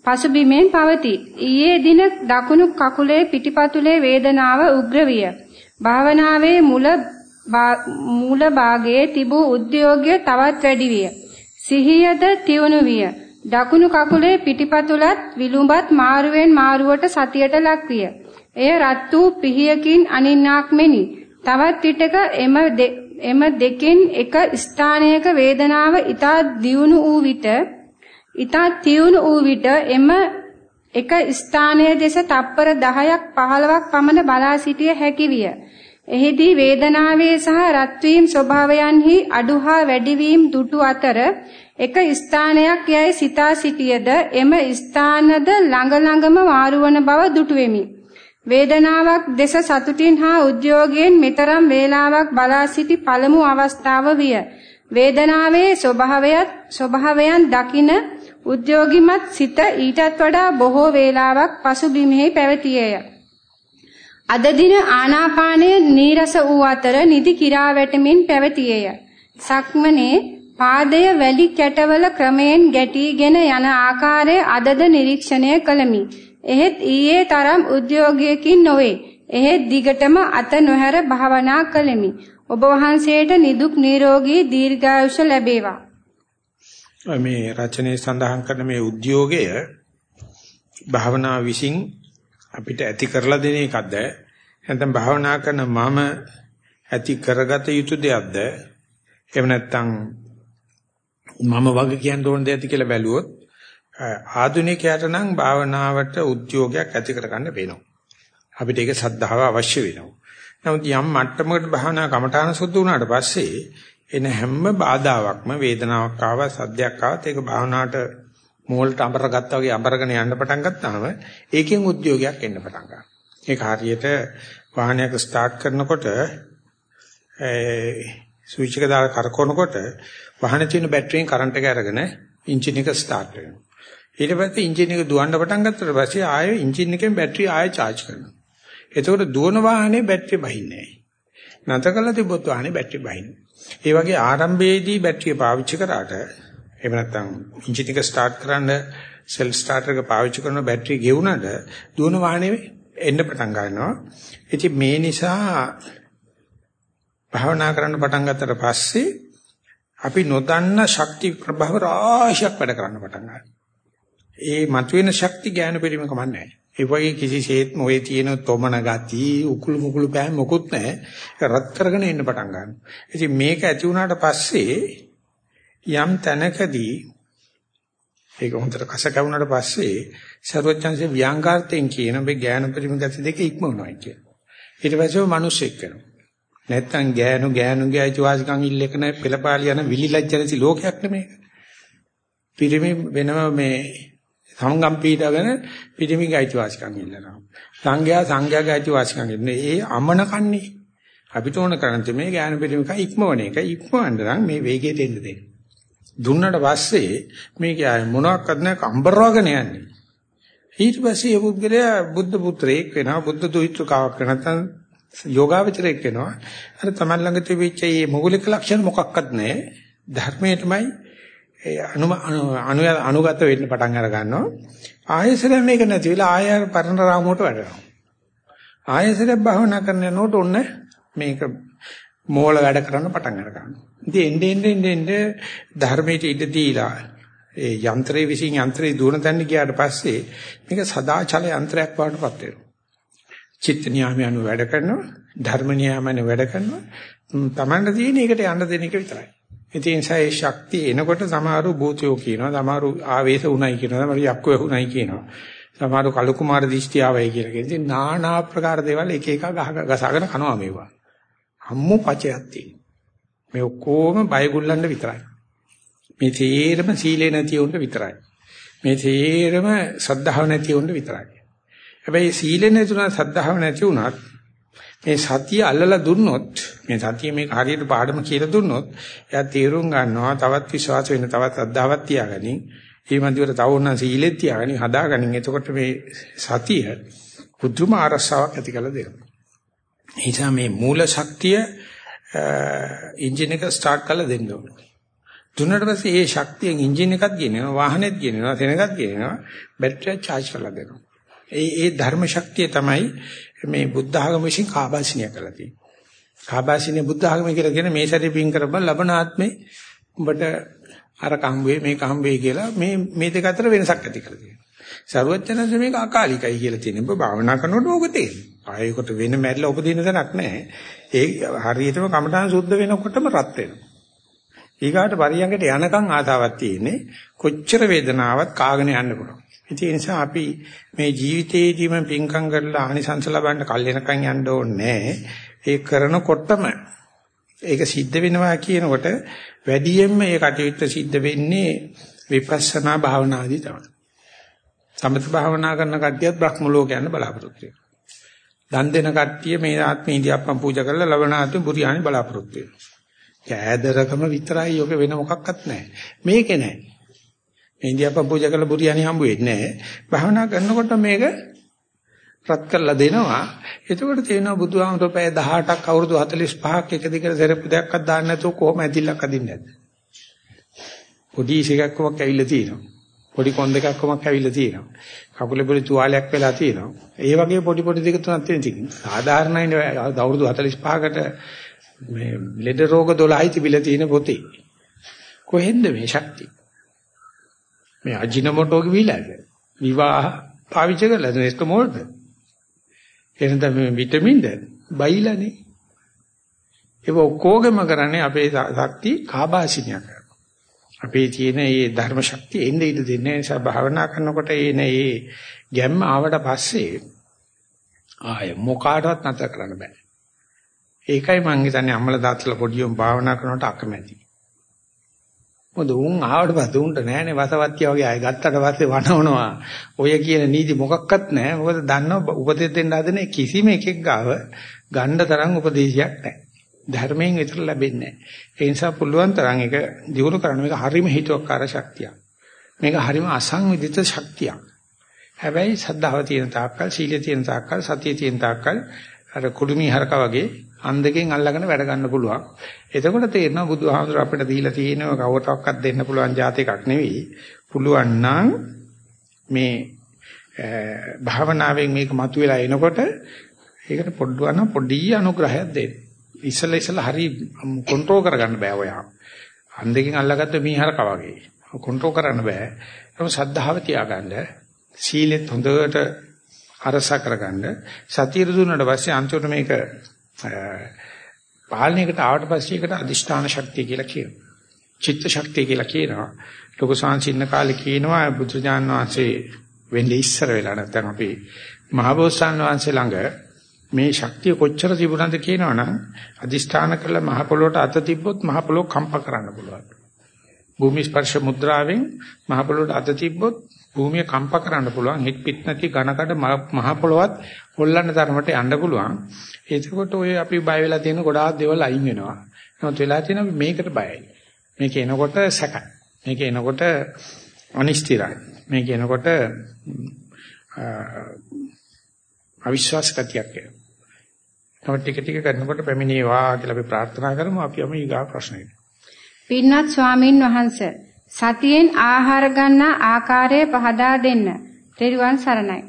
පසුබිමෙන් පවතී. ඊයේ දින දකුණු කකුලේ පිටිපතුලේ වේදනාව උග්‍ර විය. භාවනාවේ මුල මූල භාගයේ තිබූ උද්‍යෝගය තවත් වැඩි විය. සිහියද තියුණු විය. දකුණු කකුලේ පිටිපතුලත් විලුඹත් මාරුවෙන් මාරුවට සතියට ලක්විය. එය රත් වූ පිහියකින් අනින්නාක් මෙනි. තවත් විටක එම එම දෙකෙන් එක ස්ථානයක වේදනාව ඊතා දියුණු වූ විට ඊතා තියුණු වූ විට එම එක ස්ථානයේ දෙස තප්පර 10ක් 15ක් පමණ බලා සිටිය හැකි විය. එහිදී වේදනාවේ සහ රත් වීම ස්වභාවයන්හි අඩු හා වැඩි වීම දුටු අතර එක ස්ථානයක් යයි සිතා සිටියද එම ස්ථානද ළඟ ළඟම වාරුවන බව දුටුවෙමි. වේදනාවක් දෙස සතුටින් හා උද්‍යෝගයෙන් මෙතරම් වේලාවක් බලා සිටි පළමු අවස්ථාව විය. වේදනාවේ ස්වභාවයත් ස්වභාවයන් දකින උද්‍යෝගිමත් සිත ඊටත් වඩා බොහෝ වේලාවක් පසුබිමෙහි පැවතියේය. අද දින ආනාපානයේ නීරස වූ අතර නිදි කිරා වැටමින් පැවතියේය. සක්මනේ පාදය වැලි කැටවල ක්‍රමයෙන් ගැටීගෙන යන ආකාරය අදද නිරීක්ෂණය කළමි. එහෙත් ඊයේ තරම් උද්‍යෝගයකින් නොවේ. එහෙත් දිගටම අත නොහැර භාවනා කළෙමි. ඔබ වහන්සේට නිදුක් නිරෝගී දීර්ඝායුෂ ලැබේවා. මේ රචනයේ සඳහන් කරන මේ උද්‍යෝගය භාවනා විසින් අපිට ඇති කරලා දෙන එකක්ද නැත්නම් භාවනා කරන මම ඇති කරගත යුතු දෙයක්ද එහෙම නැත්නම් මම වගේ කියන්න ඕන දෙයක්ද කියලා බැලුවොත් ආධුනිකයට නම් භාවනාවට උද්‍යෝගයක් ඇති කරගන්න වෙනවා. අපිට ඒක සද්ධාව අවශ්‍ය වෙනවා. නමුත් යම් මට්ටමකට භාවනා කමඨාන සුද්ධ වුණාට පස්සේ එන හැම බාධාවක්ම වේදනාවක් ආවා සද්දයක් ආවත් ඒක භාවනාවට මෝල්ට අඹර ගත්තා වගේ අඹරගෙන යන්න පටන් ගත්තාම ඒකෙන් උද්‍යෝගයක් එන්න පටන් ගන්නවා. ඒක හරියට වාහනයක් ස්ටාර්ට් කරනකොට ඒ ස්විච් එක දාලා කරකවනකොට වාහනේ තියෙන බැටරියෙන් කරන්ට් එක අරගෙන එන්ජින් එක ස්ටාර්ට් වෙනවා. ඊට පස්සේ එන්ජින් එක දුවන්න පටන් ගත්තට පස්සේ ආයෙ එන්ජින් එකෙන් බැටරිය ආයෙ charge කරනවා. එතකොට දුවන වාහනේ බැටරිය බහින්නේ නැහැ. නැතර කළා තිබ්බොත් වාහනේ බැටරිය බහින්නේ. ඒ වගේ ආරම්භයේදී බැටරිය පාවිච්චි කරාට එහෙම නැත්නම් එන්ජින් එක ස්ටාර්ට් කරන්න සෙල්ෆ් ස්ටාර්ටර් එක පාවිච්චි කරන බැටරිය ගෙවුනට දුවන වාහනේ එන්න පටන් ගන්නවා. ඉතින් මේ නිසා භාවනා කරන්න පටන් ගත්තට පස්සේ අපි නොදන්න ශක්ති ප්‍රභව රාශියක් වැඩ කරන්න පටන් ගන්නවා. ඒ මතුවෙන ශක්ති ඥාන පරිම කමන්නේ ඒ වගේ කිසිසේත්ම ඔය තියෙන තොමන ගති උකුළු මුකුළු පෑ මොකුත් නැහැ. රත් කරගෙන එන්න පටන් ගන්නවා. ඉතින් මේක ඇති වුණාට පස්සේ යම් තැනකදී ඒක හොඳට කස කැවුනට පස්සේ ਸਰවඥාන්සේ ව්‍යංගාර්ථයෙන් කියන මේ ඥාන පරිම ගති දෙක ඉක්මවනවා කියන. ඊට පස්සේ මිනිස්සෙක් වෙනවා. නැත්තම් ගෑනු ගෑනුගේ අයිතිවාසිකම් ඉල්ලකන පෙළපාලි යන විලිලැජ්ජනති ලෝකයක් නෙමෙයි. පිරිමි වෙනම මේ සංගම් පීඩගෙන පිරිමිගේ අයිතිවාසිකම් ඉල්ලනවා. සංඝයා සංඝයාගේ අයිතිවාසිකම් ඉල්ලනවා. ඒ අමන කන්නේ. අපිට ඕන කරන්නේ මේ ඥාන පිළිමක ඉක්මවන එක. ඉක්මවන්න නම් මේ වේගයට එන්න දෙන්න. දුන්නට පස්සේ මේක මොනවාක්වත් නැක අම්බරවගෙන යන්නේ. ඊට පස්සේ ඒ පුද්ගලයා බුද්ධ පුත්‍රයෙක් වෙනවා බුද්ධ දුහිතෘකාවක් වෙනවා නැත්නම් යෝගාවචරයෙක් වෙනවා. අර තමන් ළඟ තිබිච්ච මේ මූලික ලක්ෂණ මොකක්වත් නැහැ. ධර්මයටමයි අනු අනුගත වෙන්න පටන් අර ගන්නවා. ආයෙසරෙන් මේක නැති වෙලා ආයෙ පරණ රාමුවට වැඩනවා. ආයෙසරෙන් භාවනා කරන යනකොට ඔන්න මේක මෝල වැඩ කරන්න පටන් අර ගන්නවා. ඉතින් එන්නේ එන්නේ එන්නේ ධර්මයට ඉඩ දීලා ඒ යන්ත්‍රයේ විසින් යන්ත්‍රේ දුවන තැන ගියාට පස්සේ මේක සදාචල යන්ත්‍රයක් වඩටපත් වෙනවා. චිත්ත නියාමය අනුව වැඩ කරනවා, ධර්ම නියාමය වැඩ කරනවා. Tamanට තියෙන එකට යන්න දෙන එක විතරයි. ඉතින් ඒ නිසා ඒ ශක්තිය එනකොට සමහරු භූතයෝ කියනවා, සමහරු ආවේශ උණයි කියනවා, සමහරු යක්කෝ උණයි කියනවා. සමහරු කලු කුමාර දිෂ්ටි ආවයි කියලා කියනවා. ඉතින් নানা ආකාර දේවල් එක එක ගසගෙන කනවා මේවා. අම්මෝ පචයක් තියෙනවා. මේ ඔක්කොම බයගුල්ලන්න විතරයි. මේ තේරම සීලේ නැති උන්ට විතරයි. මේ තේරම සද්ධාව නැති උන්ට විතරයි. හැබැයි සීලේ නැතුණා සද්ධාව නැති වුණත් මේ සතිය අල්ලලා දුන්නොත් මේ සතිය මේක හරියට පාඩම කියලා දුන්නොත් එයා තීරුම් ගන්නවා තවත් විශ්වාස වෙන තවත් අද්දාවක් තියාගනින් ඒ මන්දිවර තව උන්න සීලෙත් තියාගනින් හදාගනින් එතකොට මේ සතිය පුදුම අරසාවක් ඇති කළ දෙනවා. එනිසා මේ මූල ශක්තිය එන්ජින් එක ස්ටාර්ට් කරලා දෙන්න ඕනේ. දුන්නට පස්සේ ඒ ශක්තියෙන් එන්ජින් එකක් ගෙනියනවා වාහනේත් ගෙනියනවා සෙනගත් ගෙනියනවා බැටරිය charge කරලා දෙනවා. ඒ ඒ ධර්ම ශක්තිය තමයි මේ බුද්ධ ආගම විසින් කාබාසිනිය කරලා තියෙන්නේ. කාබාසිනිය බුද්ධ ආගම කියලා කියන මේ සැරේ පින් කරබන් ලබන ආත්මේ උඹට අර කම්බේ මේ කම්බේ කියලා මේ මේ දෙක අතර වෙනසක් ඇති කරලා තියෙනවා. සරුවචනන්ද මේක අකාලිකයි කියලා තියෙනවා. ඔබ භාවනා කරනකොට ඕක තේරෙනවා. ආයෙකට වෙන මැරිලා උපදින තැනක් නැහැ. ඒ හරියටම කමඨාන් සුද්ධ වෙනකොටම රත් වෙනවා. ඊගාට පරියංගට යනකම් ආතාවක් තියෙන්නේ කොච්චර වේදනාවක් කාගෙන යන්න පුළුවන්. ඒ නිසා අපි මේ ජීවිතේදීම පින්කම් කරලා ආනිසංස ලබන්න කල්යනකම් යන්න ඕනේ ඒ කරනකොටම ඒක සිද්ධ වෙනවා කියනකොට වැඩියෙන්ම ඒ කටයුත්ත සිද්ධ වෙන්නේ විපස්සනා භාවනාදී තමයි. සමථ භාවනා කරන කට්ටියත් බ්‍රහ්ම ලෝක යන බලාපොරොත්තු වෙනවා. දන් දෙන කට්ටිය මේ ආත්මේ ඉදියාප්පම් පූජා කරලා ලබන ආත්මේ බුරියානි බලාපොරොත්තු වෙනවා. කෑදරකම විතරයි යෝග වෙන මොකක්වත් නැහැ. මේකේ නැහැ. මේ ඉන්දියාප්පම් පූජා කරලා බුරියානි හම්බ වෙන්නේ නැහැ. භාවනා කරනකොට මේක රත් කරලා දෙනවා. එතකොට තේනවා බුදුහාමුදුරුවෝ පැය 18ක් අවුරුදු 45ක් එක දිගට සෙරප්පු දෙකක්වත් දාන්න නැතුව කොහොම ඇදිල්ලක් අදින්නේ නැද්ද? පොඩි ඉසේකක් කොමක් ඇවිල්ලා තියෙනවා. පොඩි කොන් දෙකක් කොමක් ඇවිල්ලා තියෙනවා. කකුලේ පොඩි තුවාලයක් වෙලා තියෙනවා. ඒ වගේ පොඩි පොඩි දෙක තුනක් තියෙන ඉතින් සාධාරණයි අවුරුදු 45කට මේ ලෙඩ රෝග 12යි තිබිලා තියෙන පොතේ. කොහෙන්ද මේ ශක්තිය? මේ අජිනමොටෝ කිවිලාද? විවාහ පාවිච්චි කරලා එස්කමෝල්ද? එහෙනම් මේ විටමින්ද? බයිලානේ. ඒක ඔක්කොගෙම කරන්නේ අපේ ශක්තිය කාබාසිනිය කරනවා. අපේ තියෙන මේ ධර්ම ශක්තිය එන්නේ ඉඳ දෙන්නේ නිසා භාවනා කරනකොට එන මේ ගැම්ම ආවට පස්සේ ආය මොකාටවත් නැතර කරන්න බෑ. ඒකයි මං හිතන්නේ අම්මලා තාත්තලා පොඩියොම් භාවනා කරනකොට අකමැති. මොකද උන් ආවට පස්සේ උන්ට නෑනේ වසවත්තිය වගේ අය ගත්තට පස්සේ වනවනවා. ඔය කියන නීති මොකක්වත් නෑ. මොකද දන්නව උපදෙස් දෙන්න හදන කිසිම එකෙක් ගාව ගන්න තරම් උපදේශයක් නෑ. ධර්මයෙන් විතර ලැබෙන්නේ නෑ. ඒ නිසා පුළුවන් තරම් ඒක දියුණු කරන්න මේක හරිම හිතුවක්කාර ශක්තියක්. මේක හරිම අසංවිධිත ශක්තියක්. හැබැයි සද්ධාව තියෙන තාක්කල්, සීලය තියෙන තාක්කල්, සතිය තියෙන තාක්කල් අර කුඩුමි හරක වගේ අන්දකින් අල්ලගෙන වැඩ ගන්න පුළුවන්. එතකොට තේරෙනවා බුදුහාමුදුර අපිට දීලා තියෙනව කවටක්වත් දෙන්න පුළුවන් જાති එකක් නෙවෙයි. පුළුවන් නම් මේ භාවනාවෙන් මේක මතුවලා එනකොට ඒකට පොඩ්ඩුවන පොඩි අනුග්‍රහයක් දෙන්න. ඉස්සලා ඉස්සලා හරි කන්ට්‍රෝල් කරගන්න බෑ ඔයා. අන්දකින් අල්ලගත්ත මීහරක වගේ. කන්ට්‍රෝල් කරන්න බෑ. ඒක සද්ධාව තියාගන්න. සීලෙත් හොඳට අරස කරගන්න. සතිය දුන්නාට පස්සේ අන්තිමට මේක පාලනයකට ආවට පස්සේ ඒකට අදිෂ්ඨාන ශක්තිය කියලා කියනවා. චිත්ත ශක්තිය කියලා කියනවා. ලොකු සංසින්න කාලේ කියනවා බුදුජාන් වහන්සේ වෙන්නේ ඉස්සර වෙලා නැත්නම් අපි මහබෝසත්න් වහන්සේ ළඟ මේ ශක්තිය කොච්චර තිබුණාද කියනවනම් අදිෂ්ඨාන කළ මහ පොළොවට අත තිබ්බොත් මහ පොළොව කම්ප කරන්න පුළුවන්. භූමි ස්පර්ශ මුද්‍රාවෙන් මහ පොළොවට අත තිබ්බොත් භූමිය කම්ප කරන්න පුළුවන්. හිට පිට නැති ඝනකඩ මහ පොළොවත් හොල්ලන්න තරමට යන්න පුළුවන්. එතකොට ඔය අපි බය වෙලා තියෙන ගොඩාක් දේවල් අයින් වෙනවා. නමුත් වෙලා තියෙන අපි මේකට බයයි. මේක එනකොට සැකයි. මේක එනකොට අනිශ්චිතයි. මේක එනකොට අවිශ්වාස ගතියක් එනවා. තව ටික ටික කරනකොට පැමිණේවා කියලා අපි ප්‍රාර්ථනා කරමු අපි යමු ඊගා ප්‍රශ්නෙට පින්වත් ස්වාමින් වහන්සේ සතියෙන් ආහාර ගන්නා ආකාරය පහදා දෙන්න. තෙරුවන් සරණයි.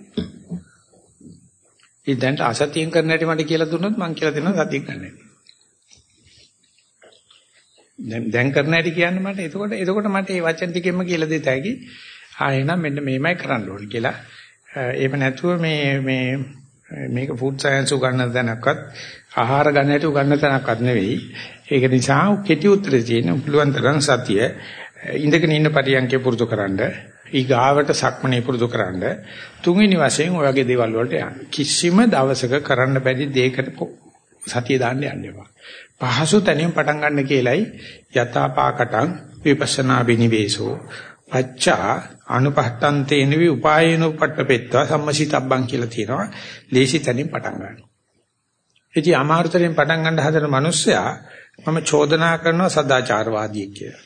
ඒ දැන් අසතියෙන් කරන හැටි මට කියලා දුන්නොත් මම කියලා දෙනවා සතියෙන් කරන්න හැටි. දැන් දැන් කරන හැටි කියන්න මට එතකොට එතකොට මට මේ වචන ටිකෙන්ම කියලා දෙත හැකි. ආ එහෙනම් මෙන්න මේමයි කරන්න ඕනේ කියලා. එහෙම නැතුව මේ මේ මේක ෆුඩ් සයන්ස් උගන්නන දැනක්වත් ආහාර ගන්න හැටි උගන්නන තැනක්වත් නෙවෙයි. ඒක නිසා කෙටි උත්තරේ තියෙන පුළුවන් තරම් සතිය ඉඳගෙන ඉන්න පරියන්කේ පුරුදු කරන්න ඊගාවට සක්මනේ පුරුදු කරන්න තුන්වෙනි වශයෙන් ඔය වගේ දේවල් වලට යන්න. කිසිම දවසක කරන්න බැරි දෙයකට සතිය දාන්න යන්න එපා. පහසු තැනින් පටන් ගන්න කියලයි යථාපාකටං විපස්සනා බිනිවේසෝ පච්චා අනුපහත්තන්තේන වි උපායන උපට්ඨපෙත්වා සම්මසිතබ්බං කියලා තියෙනවා ලේසි තැනින් පටන් ගන්න. ඉතින් අමාරුතරින් පටන් ගන්න හදන මිනිස්සයා මම චෝදනා කරනවා සදාචාරවාදියෙක් කියලා.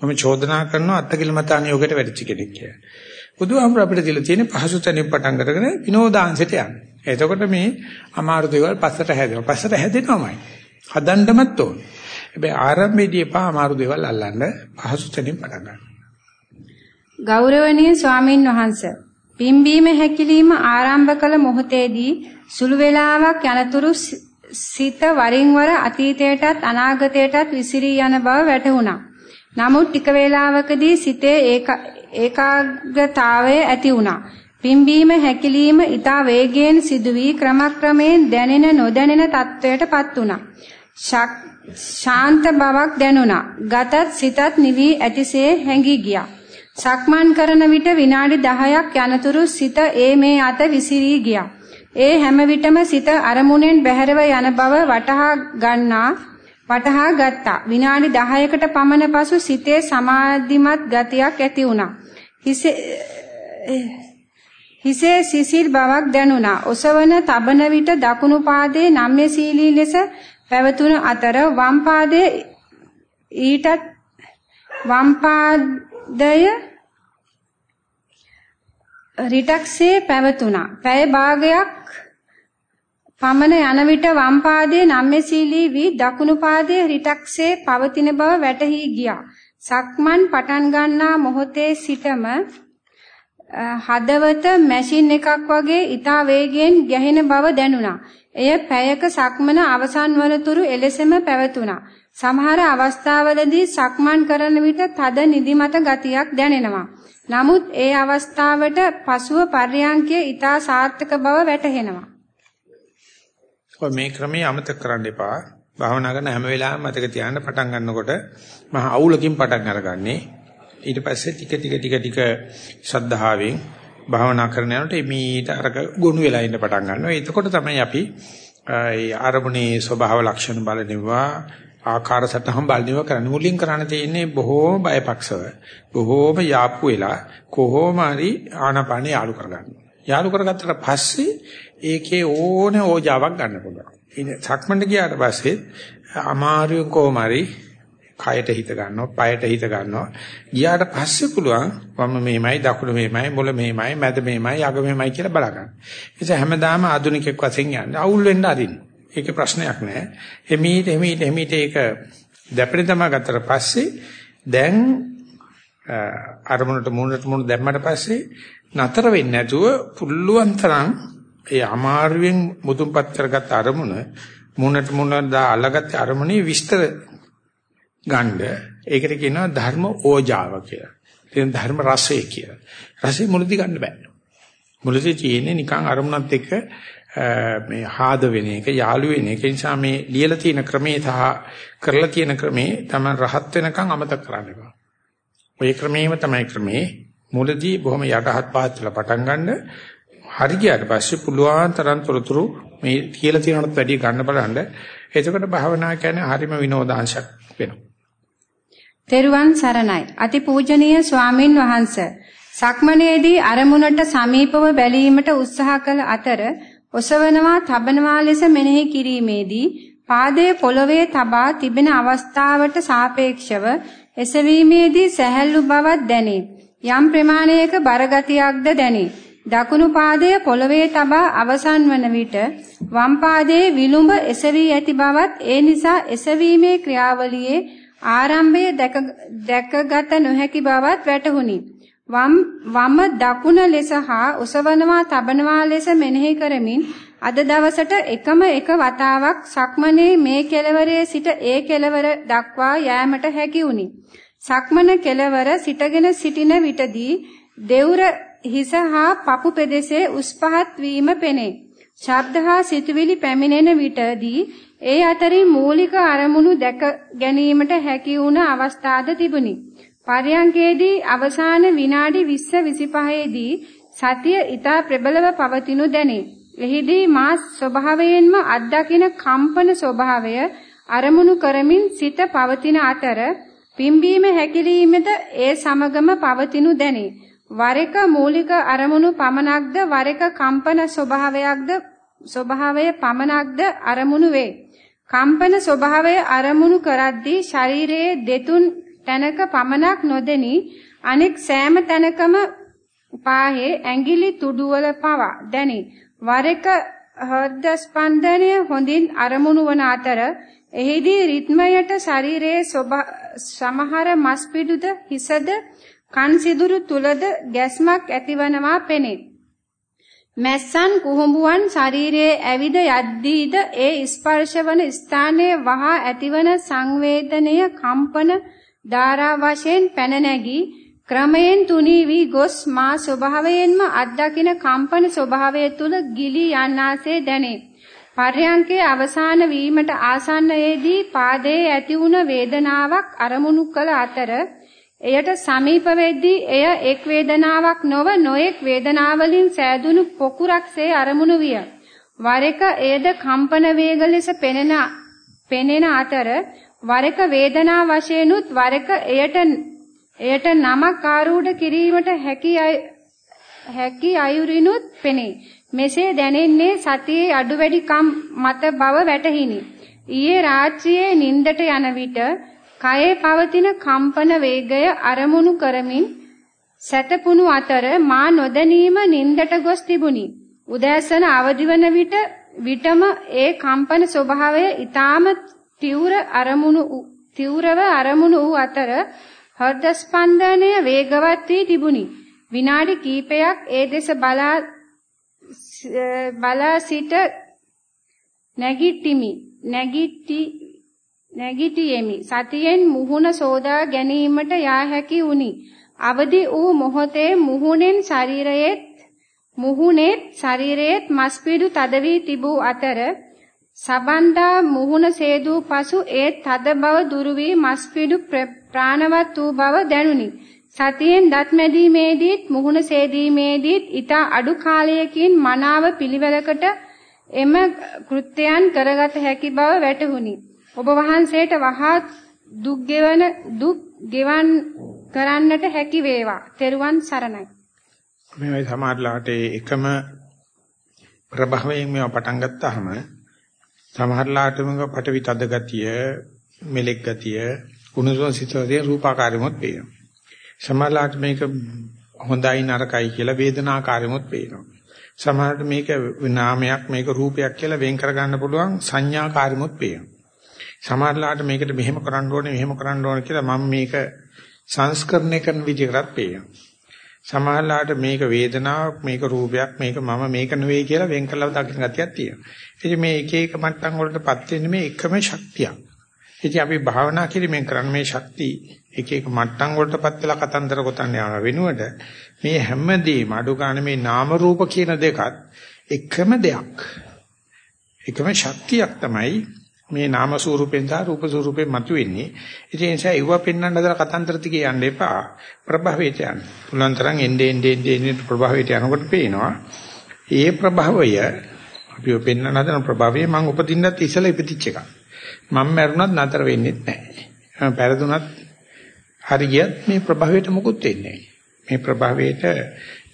මම චෝදනා කරනවා අත්කිලමතාන යෝගයට වැඩිච කෙනෙක් කියලා. බුදුහාමුදුර අපිට දීලා තියෙන පහසු තැනින් පටන් අරගෙන විනෝදාංශයට යන්න. එතකොට මේ අමාරු දේවල් පස්සට හැදෙනවා. පස්සට හැදෙනවමයි. හදන්නමත් ඕන. හැබැයි ආරම්භයේදී එපා අමාරු දේවල් අල්ලන්න පහසු තැනින් පටන් ගන්න. ගෞරවනීය ස්වාමින් වහන්සේ පිම්බීම හැකිලිම ආරම්භ කළ මොහොතේදී සුළු වේලාවක් යනතුරු සිත වරින් වර අතීතයටත් අනාගතයටත් විසිරී යන බව වැටහුණා. නමුත් ටික වේලාවකදී සිතේ ඒකාග්‍රතාවය ඇති වුණා. පිම්බීම හැකිලිම ඊතා වේගයෙන් සිදුවී ක්‍රමක්‍රමයෙන් දැනෙන නොදැනෙන තත්වයටපත් වුණා. ශාන්ත බවක් දැනුණා. ගතත් සිතත් නිවි ඇතිසේ හැඟී ගියා. සක්මන් කරන විට විනාඩි 10ක් යනතුරු සිත ඒ මේ අත විසිරී ගියා. ඒ හැම විටම සිත අරමුණෙන් බැහැරව යන බව වටහා ගන්නා වටහා ගත්තා. විනාඩි 10කට පමණ පසු සිතේ සමාධිමත් ගතියක් ඇති වුණා. හිසේ සිසිල් බවක් දැනුණා. ඔසවන තබන විට දකුණු පාදයේ නම්‍යශීලී ලෙස පැවතුන අතර වම් පාදයේ ඊටත් වම් පාදය රිටක්සේ පැවතුණා. පැය භාගයක් පමණ යන විට වම් පාදයේ නම්‍යශීලී වී දකුණු පාදයේ රිටක්සේ පවතින බව වැටහි ගියා. සක්මන් පටන් ගන්නා මොහොතේ සිටම හදවත මැෂින් එකක් වගේ ඊතා වේගයෙන් ගැහෙන බව දැනුණා. එය පැයක සක්මන අවසන් වනතුරු එලෙසම පැවතුණා. සමහර අවස්ථාවලදී සක්මන් කරන විට තද නිදිමත ගතියක් දැනෙනවා. නමුත් ඒ අවස්ථාවට පසුව පර්යංකයේ ඊතා සාර්ථක බව වැටහෙනවා. ඔය මේ ක්‍රමයේ අමතක කරන්න එපා. භාවනා කරන හැම වෙලාවෙම මතක තියාගන්න පටන් ගන්නකොට මහ අවුලකින් පටන් අරගන්නේ. ඊට පස්සේ ටික ටික ටික ටික ශද්ධාවෙන් භාවනා කරන යනකොට මීට අරක ගොනු වෙලා ඉන්න පටන් ගන්නවා. එතකොට තමයි අපි ඒ ආරමුණේ ස්වභාව ලක්ෂණ බලනවා ආකාර සටහන් බලනවා කරන්න මුලින් කරන්න තියෙන්නේ බොහෝම බයපක්ෂව බොහෝම යාප්පු වෙලා කොහොම හරි ආනපනේ යාලු කරගන්න. යාලු කරගත්තට පස්සේ ඒකේ ඕනේ ඕජාවක් ගන්න පුළුවන්. ඉතින් සක්මන්ට ගියාට පස්සේ අමාරුවෙන් කොහොම හරි කයට හිත ගන්නවා, පයට හිත ගන්නවා. ගියාට පස්සේ පුළුවන් වම මේමයි, දකුණු මේමයි, මුල මේමයි, මැද මේමයි, අග මේමයි කියලා බලා ගන්න. ඒ හැමදාම ආධුනිකෙක් වශයෙන් යන්නේ අවුල් වෙන්න අරින්න. ඒකේ ප්‍රශ්නයක් නැහැ. එමීට එමීට එමීට ඒක දැපෙන තමයි ගත්තට පස්සේ දැන් අරමුණට මුණට මුණ දැම්මට පස්සේ නතර වෙන්නේ නැතුව පුළුවන් තරම් ඒ අමාරුවෙන් මුදුන්පත් කරගත් අරමුණ මුණට මුණ දා අල්ලගත් අරමුණේ විස්තර ගන්න ඒකට කියනවා ධර්ම ඕජාව කියලා. කියන ධර්ම රසය කියලා. රසය මුලදී ගන්න බෑ. මුලදී තියෙන්නේ නිකන් අරමුණත් එක්ක මේ ආද වෙන එක යාළු වෙන එක නිසා මේ ලියලා තියෙන ක්‍රමේ සහ කරලා තියෙන ක්‍රමේ තමයි රහත් වෙනකන් අමතක කරන්න එපා. ওই ක්‍රමේම තමයි ක්‍රමේ මුලදී බොහොම යටහත් පහත් පටන් ගන්න හරි ගියාට පස්සේ පුළුවන් තරම් තොරතුරු මේ කියලා තියෙනවට වැඩිය ගන්න බලන්න. එතකොට භාවනා කියන්නේ හරිම විනෝදාංශයක් වෙනවා. තෙරුවන් සරණයි. අතිපූජනීය ස්වාමින් වහන්සේ සක්මනේදී අරමුණට සමීපව බැලීමට උත්සාහ කළ අතර ඔසවනවා තබනවා ලෙස මෙනෙහි කිරීමේදී පාදයේ පොළවේ තබා තිබෙන අවස්ථාවට සාපේක්ෂව එසවීමේදී සැහැල්ලු බවක් දැනේ. යම් ප්‍රමාණයක බරගතියක්ද දැනේ. දකුණු පාදය පොළවේ තබා අවසන් වන විට වම් පාදයේ විලුඹ එසවී ඇති බවත් ඒ නිසා එසවීමේ ක්‍රියාවලියේ ආරම්භය දැකගත නොහැකි බවත් වැටහුණි. වම් වම දකුණ ලෙස හා ඔසවනවා තබනවා ලෙස මෙනෙහි කරමින් අද දවසට එකම එක වතාවක් සක්මනේ මේ කෙළවරේ සිට ඒ කෙළවර දක්වා යෑමට හැකි වුණි. සක්මන කෙළවර සිටගෙන සිටින විටදී දෙවුර හිස හා පපු පෙදෙසේ උස් පහත් වීම පෙනේ. ශබ්ද හා සිතුවිලි පැමිණෙන විටදී ඒ අතරින් මූලික අරමුණු දැක ගැනීමට හැකි වුණ අවස්ථාද තිබුණි. පර්යංකේදී අවසාන විනාඩි 20 25ේදී සතිය ඊතා ප්‍රබලව පවතිනු දැනේ. එහිදී මා ස්වභාවයෙන්ම අත්දකින කම්පන ස්වභාවය අරමුණු කරමින් සිත පවතින අතර පිම්බීම හැකිලීමද ඒ සමගම පවතිනු දැනේ. වර එක මූලික අරමුණු පමණක්ද වර එක කම්පන ස්වභාවයක්ද ස්වභාවය පමණක්ද අරමුණු වේ. කම්පන ස්වභාවය අරමුණු කරද්දී ශරීරයේ දෙතුන් තැනක පමණක් නොදෙනි අනෙක් සෑම තැනකම පාහේ ඇඟිලි තුඩුවල පවා දැනි. වර එක හෘද ස්පන්දනය හොඳින් අරමුණු වන අතර එහිදී රිද්මයට ශරීරයේ සමහර මස් පිඩුද හිසද කන් සිදුරු තුලද ගැස්මක් ඇතිවනවා පෙනේ. මැස්සන් කුහුඹුවන් ශරීරයේ ඇවිද යද්දීද ඒ ස්පර්ශවන ස්ථානයේ වහා ඇතිවන සංවේදනය කම්පන ධාරා වශයෙන් පැන නැගී ක්‍රමයෙන් තුනී වී ගොස් මා ස්වභාවයෙන්ම අත්දකින කම්පන ස්වභාවය තුල ගිලී යන්නාසේ දැනේ. පර්යංකේ අවසාන වීමට ආසන්නයේදී පාදයේ ඇති වුණ වේදනාවක් අරමුණු කළ අතර එයට සමීප වෙද්දී එය එක් වේදනාවක් නොව නොඑක් වේදනාවලින් සෑදුණු පොකුරක්සේ අරමුණු විය. වර එක එයද කම්පන වේග ලෙස පෙනෙන පෙනෙන අතර වර එක වේදනා වශයෙන්ුත් වර එක එයට එයට නමක් ආරූඪ කිරීමට හැකි හැකි අයුරිනුත් පෙනේ. මෙසේ දැනෙන්නේ සතියේ අඩු වැඩිකම් මත බව වැටහිනි. ඊයේ රාත්‍රියේ නිින්දට යන විට කයේ පවතින කම්පන වේගය අරමුණු කරමින් සැතපුණු අතර මා නොදැනීම නිින්දට ගොස් තිබුණි. උදෑසන අවදිවන විට විටම ඒ කම්පන ස්වභාවය ඊටාම තීව්‍ර අරමුණු තීව්‍රව අරමුණු වූ අතර හෘද ස්පන්දනය වේගවත් වී තිබුණි. විනාඩි කිහිපයක් ඒ දෙස බලා බලා සිට නැගිටිමි. නැගිටි නැගිටියෙමි. සතියෙන් මුහුණ සෝදා ගැනීමට යා හැකි වුනි. අවදි වූ මොහොතේ මුහුණෙන් ශරීරයේත් මුහුණේත් ශරීරයේත් මස්පිඩු තද වී තිබූ අතර සබන්දා මුහුණ සේදූ පසු ඒ තද බව දුරු වී මස්පිඩු ප්‍රාණවත් වූ බව දැනුනි. සතියෙන් දත් මැදීමේදීත් මුහුණ සේදීමේදීත් ඊට අඩු කාලයකින් මනාව පිළිවෙලකට එම කෘත්‍යයන් කරගත හැකි බව වැටහුණි. ඔබ වහන්සේට වහා දුක් ගෙවන දුක් ගෙවන් කරන්නට හැකි වේවා. තෙරුවන් සරණයි. මේ සමාජලාට එකම ප්‍රභවයෙන් මේව පටන් ගත්තාම සමහරලාට මේක පටවි තද ගතිය, මෙලෙක් ගතිය, කුණුසොන් සිතෝදේ රූපාකාරෙමුත් පේනවා. සමහරලාට මේක හොඳයි නරකයි කියලා වේදනාකාරෙමුත් පේනවා. සමහරට මේක නාමයක් මේක රූපයක් කියලා වෙන් කරගන්න පුළුවන් සංඥාකාරෙමුත් පේනවා. සමහරලාට මේකට මෙහෙම කරන්න ඕනේ මෙහෙම කරන්න ඕනේ කියලා මම මේක සංස්කරණය කරන විදිහකට පේනවා. සමහරලාට මේක වේදනාවක් මේක රූපයක් මේක මම මේක නෙවෙයි කියලා වෙන් කළා දකින්න ගතියක් තියෙනවා. ඉතින් මේ එක එක මට්ටම් වලටපත් වෙන්නේ මේ එකම ශක්තියක්. ඉතින් අපි භාවනා කිරීමෙන් කරන්නේ මේ ශක්තිය එක එක මට්ටම් වලටපත් වෙලා කතන්දර ගොතන්න යන වෙනුවට මේ හැමදේම අඩු ගන්න මේ නාම රූප කියන දෙකත් එකම දෙයක්. එකම ශක්තියක් තමයි මේ නාම ස්වරූපෙන් සහ රූප ස්වරූපෙන් මතුවෙන්නේ. ඉතින් ඒ නිසා ඒව පෙන්වන්න හදලා කතන්දර තිගේ යන්න එපා. ප්‍රභවයට යන්න. පුළුවන් තරම් එන්නේ එන්නේ එන්නේ ප්‍රභවයට යනකොට පේනවා. ඒ ප්‍රභවය අපිව පෙන්වන්න හදන ප්‍රභවය මම උපදින්නත් ඉස්සලා ඉපදිච්ච එකක්. මම මැරුණත් නතර වෙන්නේ නැහැ. පැරදුනත් හරි ගියත් මේ ප්‍රභවයට මුකුත් වෙන්නේ නැහැ. මේ ප්‍රභවයට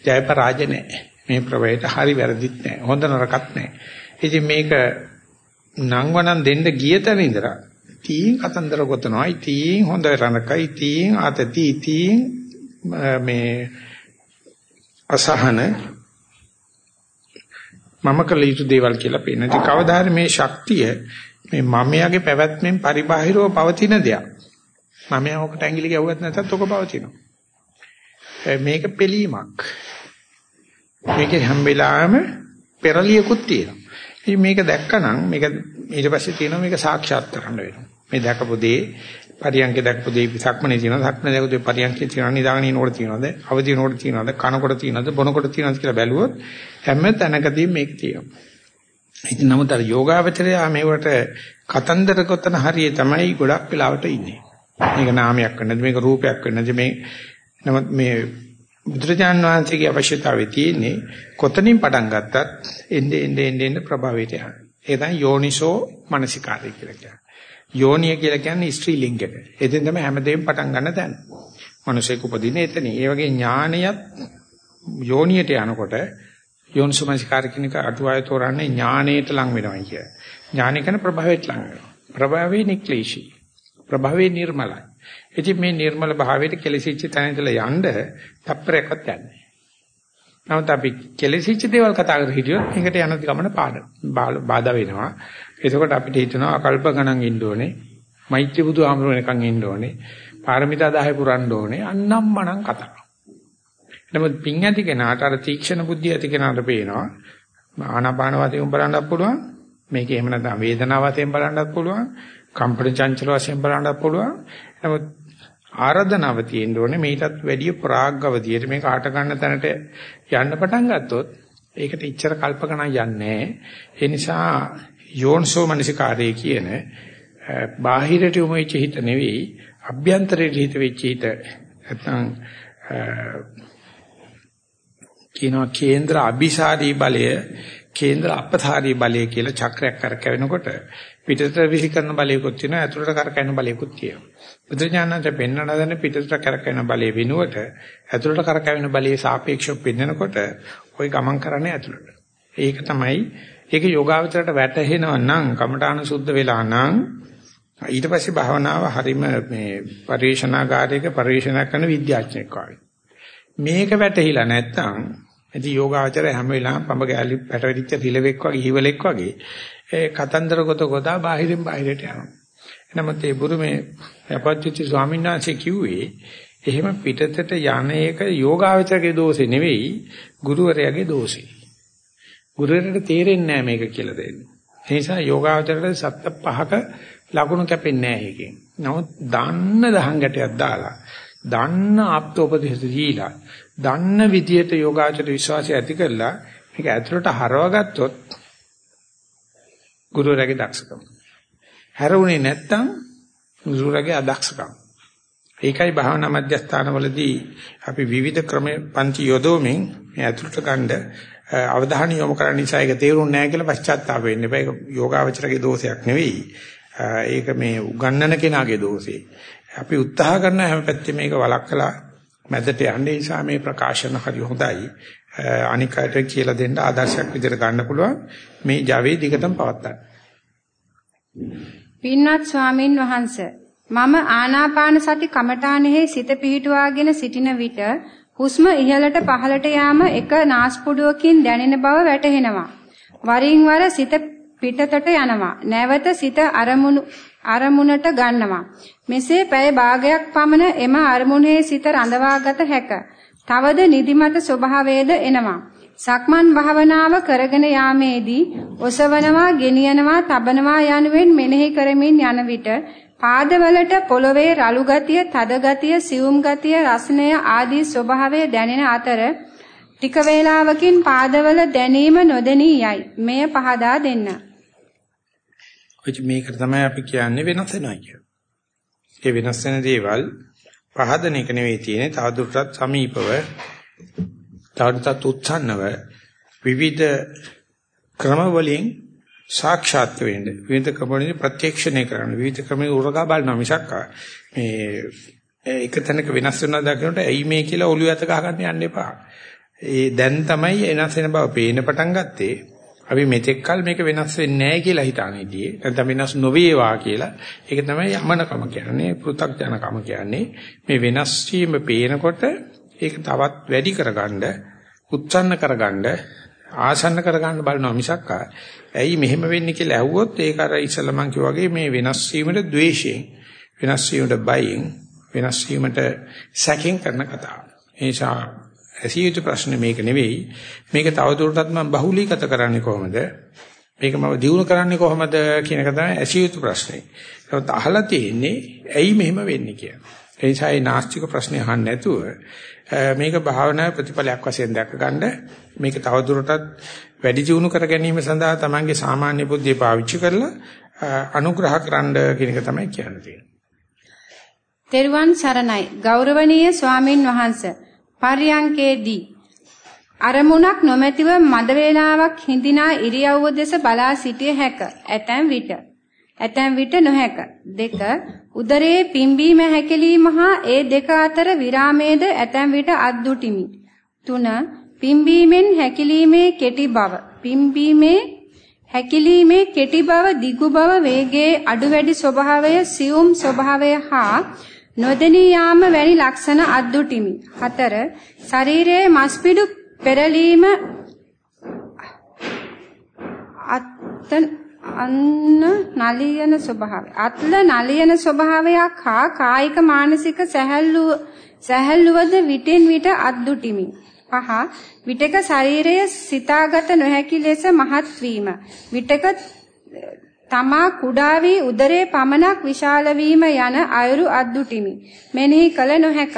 ජය පරාජය නැහැ. මේ ප්‍රභවයට හරි වැරදිත් නැහැ. හොඳ නරකත් නැහැ. ඉතින් මේක නංවනන් දෙන්න ගිය තැන ඉඳලා තීන් කතන්දර ගොතනවා. තීන් හොඳ රණකයි තීන් ආතති තීන් මේ අසහන මම කළ යුතු දේවල් කියලා පේන. ඉතින් කවදා හරි මේ ශක්තිය මේ මමයාගේ පැවැත්මෙන් පරිබාහිරව පවතින දෙයක්. මමයා ඔකට ඇඟිලි ගැව්වත් නැත්නම් ඔක පවතිනවා. මේක පිළීමක්. මේක හැම වෙලාවෙම පෙරලියකුත් තියෙනවා. ඉතින් මේක දැක්කනම් මේක ඊට පස්සේ තියෙනවා මේක සාක්ෂාත් කරන්න වෙනවා. මේ දැකපු දේ පරියන්ක දැක්පු දේ සක්මනේ තියෙනවා. සක්මනේ දැක්පු දේ පරියන්කේ තියෙනවා. නිදාගෙන ඉනකොට තියෙනවද? අවදි වෙනකොට තියෙනවද? කනකොට තියෙනවද? බොනකොට තියෙනවද කියලා බැලුවොත් හැම තැනකදී මේක තියෙනවා. ඉතින් නමුත් අර යෝගාවචරය මේවට කතන්දර කොතන හරියේ තමයි ගොඩක් වෙලාවට ඉන්නේ. මේක නාමයක් වෙන්නද මේක රූපයක් වෙන්නද මේ නමුත් මේ බුදුරජාන් වහන්සේගේ අවශ්‍යතාවය තියෙන්නේ කොතනින් පටන් ගත්තත් එnde ende ende ende ප්‍රභාවයට යන. ඒ තමයි යෝනිසෝ මනසිකාරය කියලා කියන්නේ. යෝනිය කියලා කියන්නේ ස්ත්‍රී ලිංගක. එතෙන් තමයි හැමදේම පටන් ගන්න තැන. මිනිසෙක් උපදින්නේ එතන. ඒ වගේ ඥානයත් යෝනියට යනකොට යෝනිසෝමනසිකාර කිනක අටුවාය තෝරන්නේ ඥානයට ලං වෙනවා කිය. ඥානය කියන ප්‍රභාවයට ලං වෙනවා. ප්‍රභාවේ නික්ලේශී. ප්‍රභාවේ නිර්මලයි. ඉතින් මේ නිර්මල භාවයට කෙලසිච්ච තැන ඉඳලා යන්න තප්පරයක්වත් යන්නේ. නමුත් අපි කෙලසිච්ච දේවල් කතා කර හිටියොත් මේකට යන ගමන පාඩ බාධා වෙනවා. එතකොට අපිට හිතෙනවා අකල්ප ගණන් ඉන්න ඕනේ. මෛත්‍රී බුදු ආමරණකම් ඉන්න ඕනේ. පාරමිතා 10 පුරන්න ඕනේ. අන්නම් මනම් කතා. නමුත් පිං ඇති කෙනාට අර තීක්ෂණ බුද්ධිය ඇති කෙනාට පේනවා. ආනාපාන වශයෙන් බලන්නත් පුළුවන්. මේක එහෙම නැත්නම් වේදනාව වශයෙන් බලන්නත් පුළුවන්. කම්පන චංචල වශයෙන් බලන්නත් පුළුවන්. නමුත් ආරාධනාව තියෙන්න ඕනේ මේකටත් වැඩිය ප්‍රාග්ගවදියට මේක ආට ගන්න තැනට යන්න පටන් ගත්තොත් ඒකට ඉච්ඡර කල්පකණක් යන්නේ ඒ නිසා යෝන්සෝ මනසිකාරයේ කියන බාහිරට යොමු වෙච්ච හිත නෙවෙයි අභ්‍යන්තරයට හිත වෙච්ච හිත නැත්නම් කියනවා කේන්ද්‍ර අபிසාරී බලය කේන්ද්‍ර අපසාරී බලය කියලා චක්‍රයක් කරකැවෙනකොට පිටතට විසිකරන බලයකුත් තියෙනවා ඇතුළට කරකැවෙන බලයකුත් තියෙනවා. බුදුඥානන්ත පෙන්වන දන්නේ පිටතට කරකැවෙන බලය වෙනුවට ඇතුළට කරකැවෙන බලයේ සාපේක්ෂව පෙන්වනකොට ওই ගමන් කරන්නේ ඇතුළට. ඒක තමයි ඒක යෝගාවචරයට වැටහෙනවා නම් කමඨාන සුද්ධ වෙලා නම් ඊට පස්සේ භාවනාව හරීම මේ පරිශනාගාරයක පරිශන කරන විද්‍යාඥයෙක් වගේ. මේක වැටහිලා නැත්තම් ඉතින් යෝගාවචරය හැම වෙලාවෙම පඹ ගැලි පැටවෙච්ච රිලෙවෙක් වගේ හිවලෙක් වගේ ඒ කතන්දර ගොත ගොතා බාහිරින් බාහිරට යනවා. නමුත් ඒ බුරුමේ අපච්චි ස්වාමීන් වහන්සේ කිව්වේ එහෙම පිටතට යන එක යෝගාවචරගේ දෝෂේ නෙවෙයි ගුරුවරයාගේ දෝෂේ. ගුරුවරයාට තේරෙන්නේ නැහැ මේක කියලා දෙන්නේ. ඒ නිසා යෝගාවචරයට සත්‍ය පහක ලකුණු කැපෙන්නේ නැහැ ඒකෙන්. නමුත් දන්න දහං ගැටයක් දාලා දන්න ආප්තෝපදේශ දීලා දන්න විදියට යෝගාචර විශ්වාසය ඇති කරලා මේක ඇතුළට හරවගත්තොත් ගුරුවරයාගේ දක්ෂකම. හැරුණේ නැත්තම් ගුරුවරයාගේ අදක්ෂකම. ඒකයි භාවනා මධ්‍යස්ථානවලදී අපි විවිධ ක්‍රම පන්ති යොදවමින් මේ ඇතුළට ගන්න අවධානය යොමු කරන්න නිසා ඒක තේරුන්නේ නැහැ කියලා පශ්චාත්තාප වෙන්න එපා. ඒක යෝගාවචරගේ දෝෂයක් නෙවෙයි. ඒක මේ උගන්නන කෙනාගේ දෝෂේ. අපි උත්සාහ කරන හැම පැත්තෙම මේක වළක්වලා මැදට යන්නේ නිසා මේ ප්‍රකාශන හරි හොඳයි. අනික් අයට කියලා දෙන්න ආදර්ශයක් විදිහට ගන්න පුළුවන්. මේ Java දිගටම පවත්තන්න. පින්වත් ස්වාමින් වහන්සේ මම ආනාපාන සති කමඨානෙහි සිත පිහිටුවාගෙන සිටින විට හුස්ම ඉහළට පහළට යාම එක නාස්පුඩුවකින් දැනෙන බව වැටහෙනවා. වරින් වර සිත පිටතට යනවා. නැවත සිත අරමුණු අරමුණට ගන්නවා. මෙසේ පැය භාගයක් පමණ එම අරමුණේ සිත රඳවාගත හැක. තවද නිදිමත ස්වභාවයේද එනවා. සක්මන් භාවනාව කරගෙන යාමේදී ඔසවනවා, ගෙනියනවා, තබනවා යනුවෙන් මෙනෙහි කරමින් යන විට පාදවලට පොළවේ රළු ගතිය, තද ගතිය, සියුම් ගතිය, රසණය ආදී ස්වභාවය දැනෙන අතර ටික වේලාවකින් පාදවල දැනීම නොදෙනී යයි. මෙය පහදා දෙන්න. ඔය මේකට තමයි අපි කියන්නේ වෙනස් වෙනවා කියන්නේ. ඒ වෙනස් වෙන දේවල් පහදන එක නෙවෙයි තියෙන්නේ තවදුරටත් සමීපව තවදුරටත් උත්සන්නව විවිධ ක්‍රම වලින් සාක්ෂාත් වෙන්න විවිධ ක්‍රම වලින් ප්‍රත්‍යක්ෂණය කරන්න විවිධ ක්‍රම උරගා බලන මිසක් මේ එක තැනක වෙනස් වෙනවා දකිනකොට ඇයි මේ කියලා ඔළුව ඇත ගහගන්න යන්න එපා. ඒ දැන් තමයි වෙනස් වෙන බව පේන පටන් ගත්තේ. අපි මෙතෙක් කල මේක වෙනස් වෙන්නේ නැහැ කියලා හිතාන හිටියේ. නැත්නම් වෙනස් නොවේවා කියලා. ඒක තමයි යමනකම කියන්නේ, පෘ탁ජනකම කියන්නේ. මේ වෙනස් වීම පේනකොට ඒක තවත් වැඩි කරගන්න, උත්සන්න කරගන්න, ආසන්න කරගන්න බලනවා මිසක් ඇයි මෙහෙම වෙන්නේ කියලා ඇහුවොත් ඒක අර ඉස්සලා මං වගේ මේ වෙනස් වීමට ද්වේෂයෙන්, වෙනස් වීමට බයෙන්, වෙනස් වීමට සැකෙන් කරන කතාව. ඒ නිසා ඇසිය යුතු ප්‍රශ්නේ මේක නෙවෙයි. මේක තවදුරටත් මම බහුලීගත කරන්නේ කොහොමද? මේක මම දිනු කරන්නේ කොහොමද කියන එක තමයි ඇසිය යුතු ප්‍රශ්නේ. ඒත් අහලා තියෙන්නේ ඇයි මෙහෙම වෙන්නේ කියලා. ඒ නිසා මේ නාස්තික ප්‍රශ්නේ අහන්න නැතුව මේක භාවනාවේ ප්‍රතිඵලයක් වශයෙන් දැක්කගන්න මේක තවදුරටත් වැඩි දියුණු කර ගැනීම සඳහා තමන්ගේ සාමාන්‍ය බුද්ධිය පාවිච්චි කරලා අනුග්‍රහ කරන්න කියන එක තමයි කියන්නේ. තෙරුවන් සරණයි ගෞරවනීය ස්වාමින් වහන්සේ පර්යංකේදී අරමුණක් නොමැතිව මද වේලාවක් හිඳිනා ඉරියව්ව දෙස බලා සිටිය හැක. ඇතැම් විට. ඇතැම් විට නොහැක. දෙක උදරයේ පිම්බීම හැකිලිම හා ඒ දෙක අතර විරාමයේද ඇතැම් විට අද්දුටිමි. තුන පිම්බීමෙන් හැකිලීමේ කෙටි බව. පිම්බීමේ හැකිලීමේ කෙටි බව දිගු බව වේගයේ අඩු වැඩි ස්වභාවය සියුම් ස්වභාවය හා නොදෙනී යාම වැනි ලක්ෂණ අද්දුටිමි. 4. ශරීරයේ මස්පිඩු පෙරලීම අත්ත අන්න නලියන ස්වභාවය. අත්ල නලියන ස්වභාවයක් හා කායික මානසික සැහැල්ලුව සැහැල්ලුවද විටින් විට අද්දුටිමි. 5. විටක ශරීරයේ සිතාගත නොහැකි ලෙස මහත් වීම. විටක තමා කුඩා වී උදරයේ පමණක් විශාල වීම යන අයුරු අද්දුටිමි. මෙනෙහි කල නොහැක.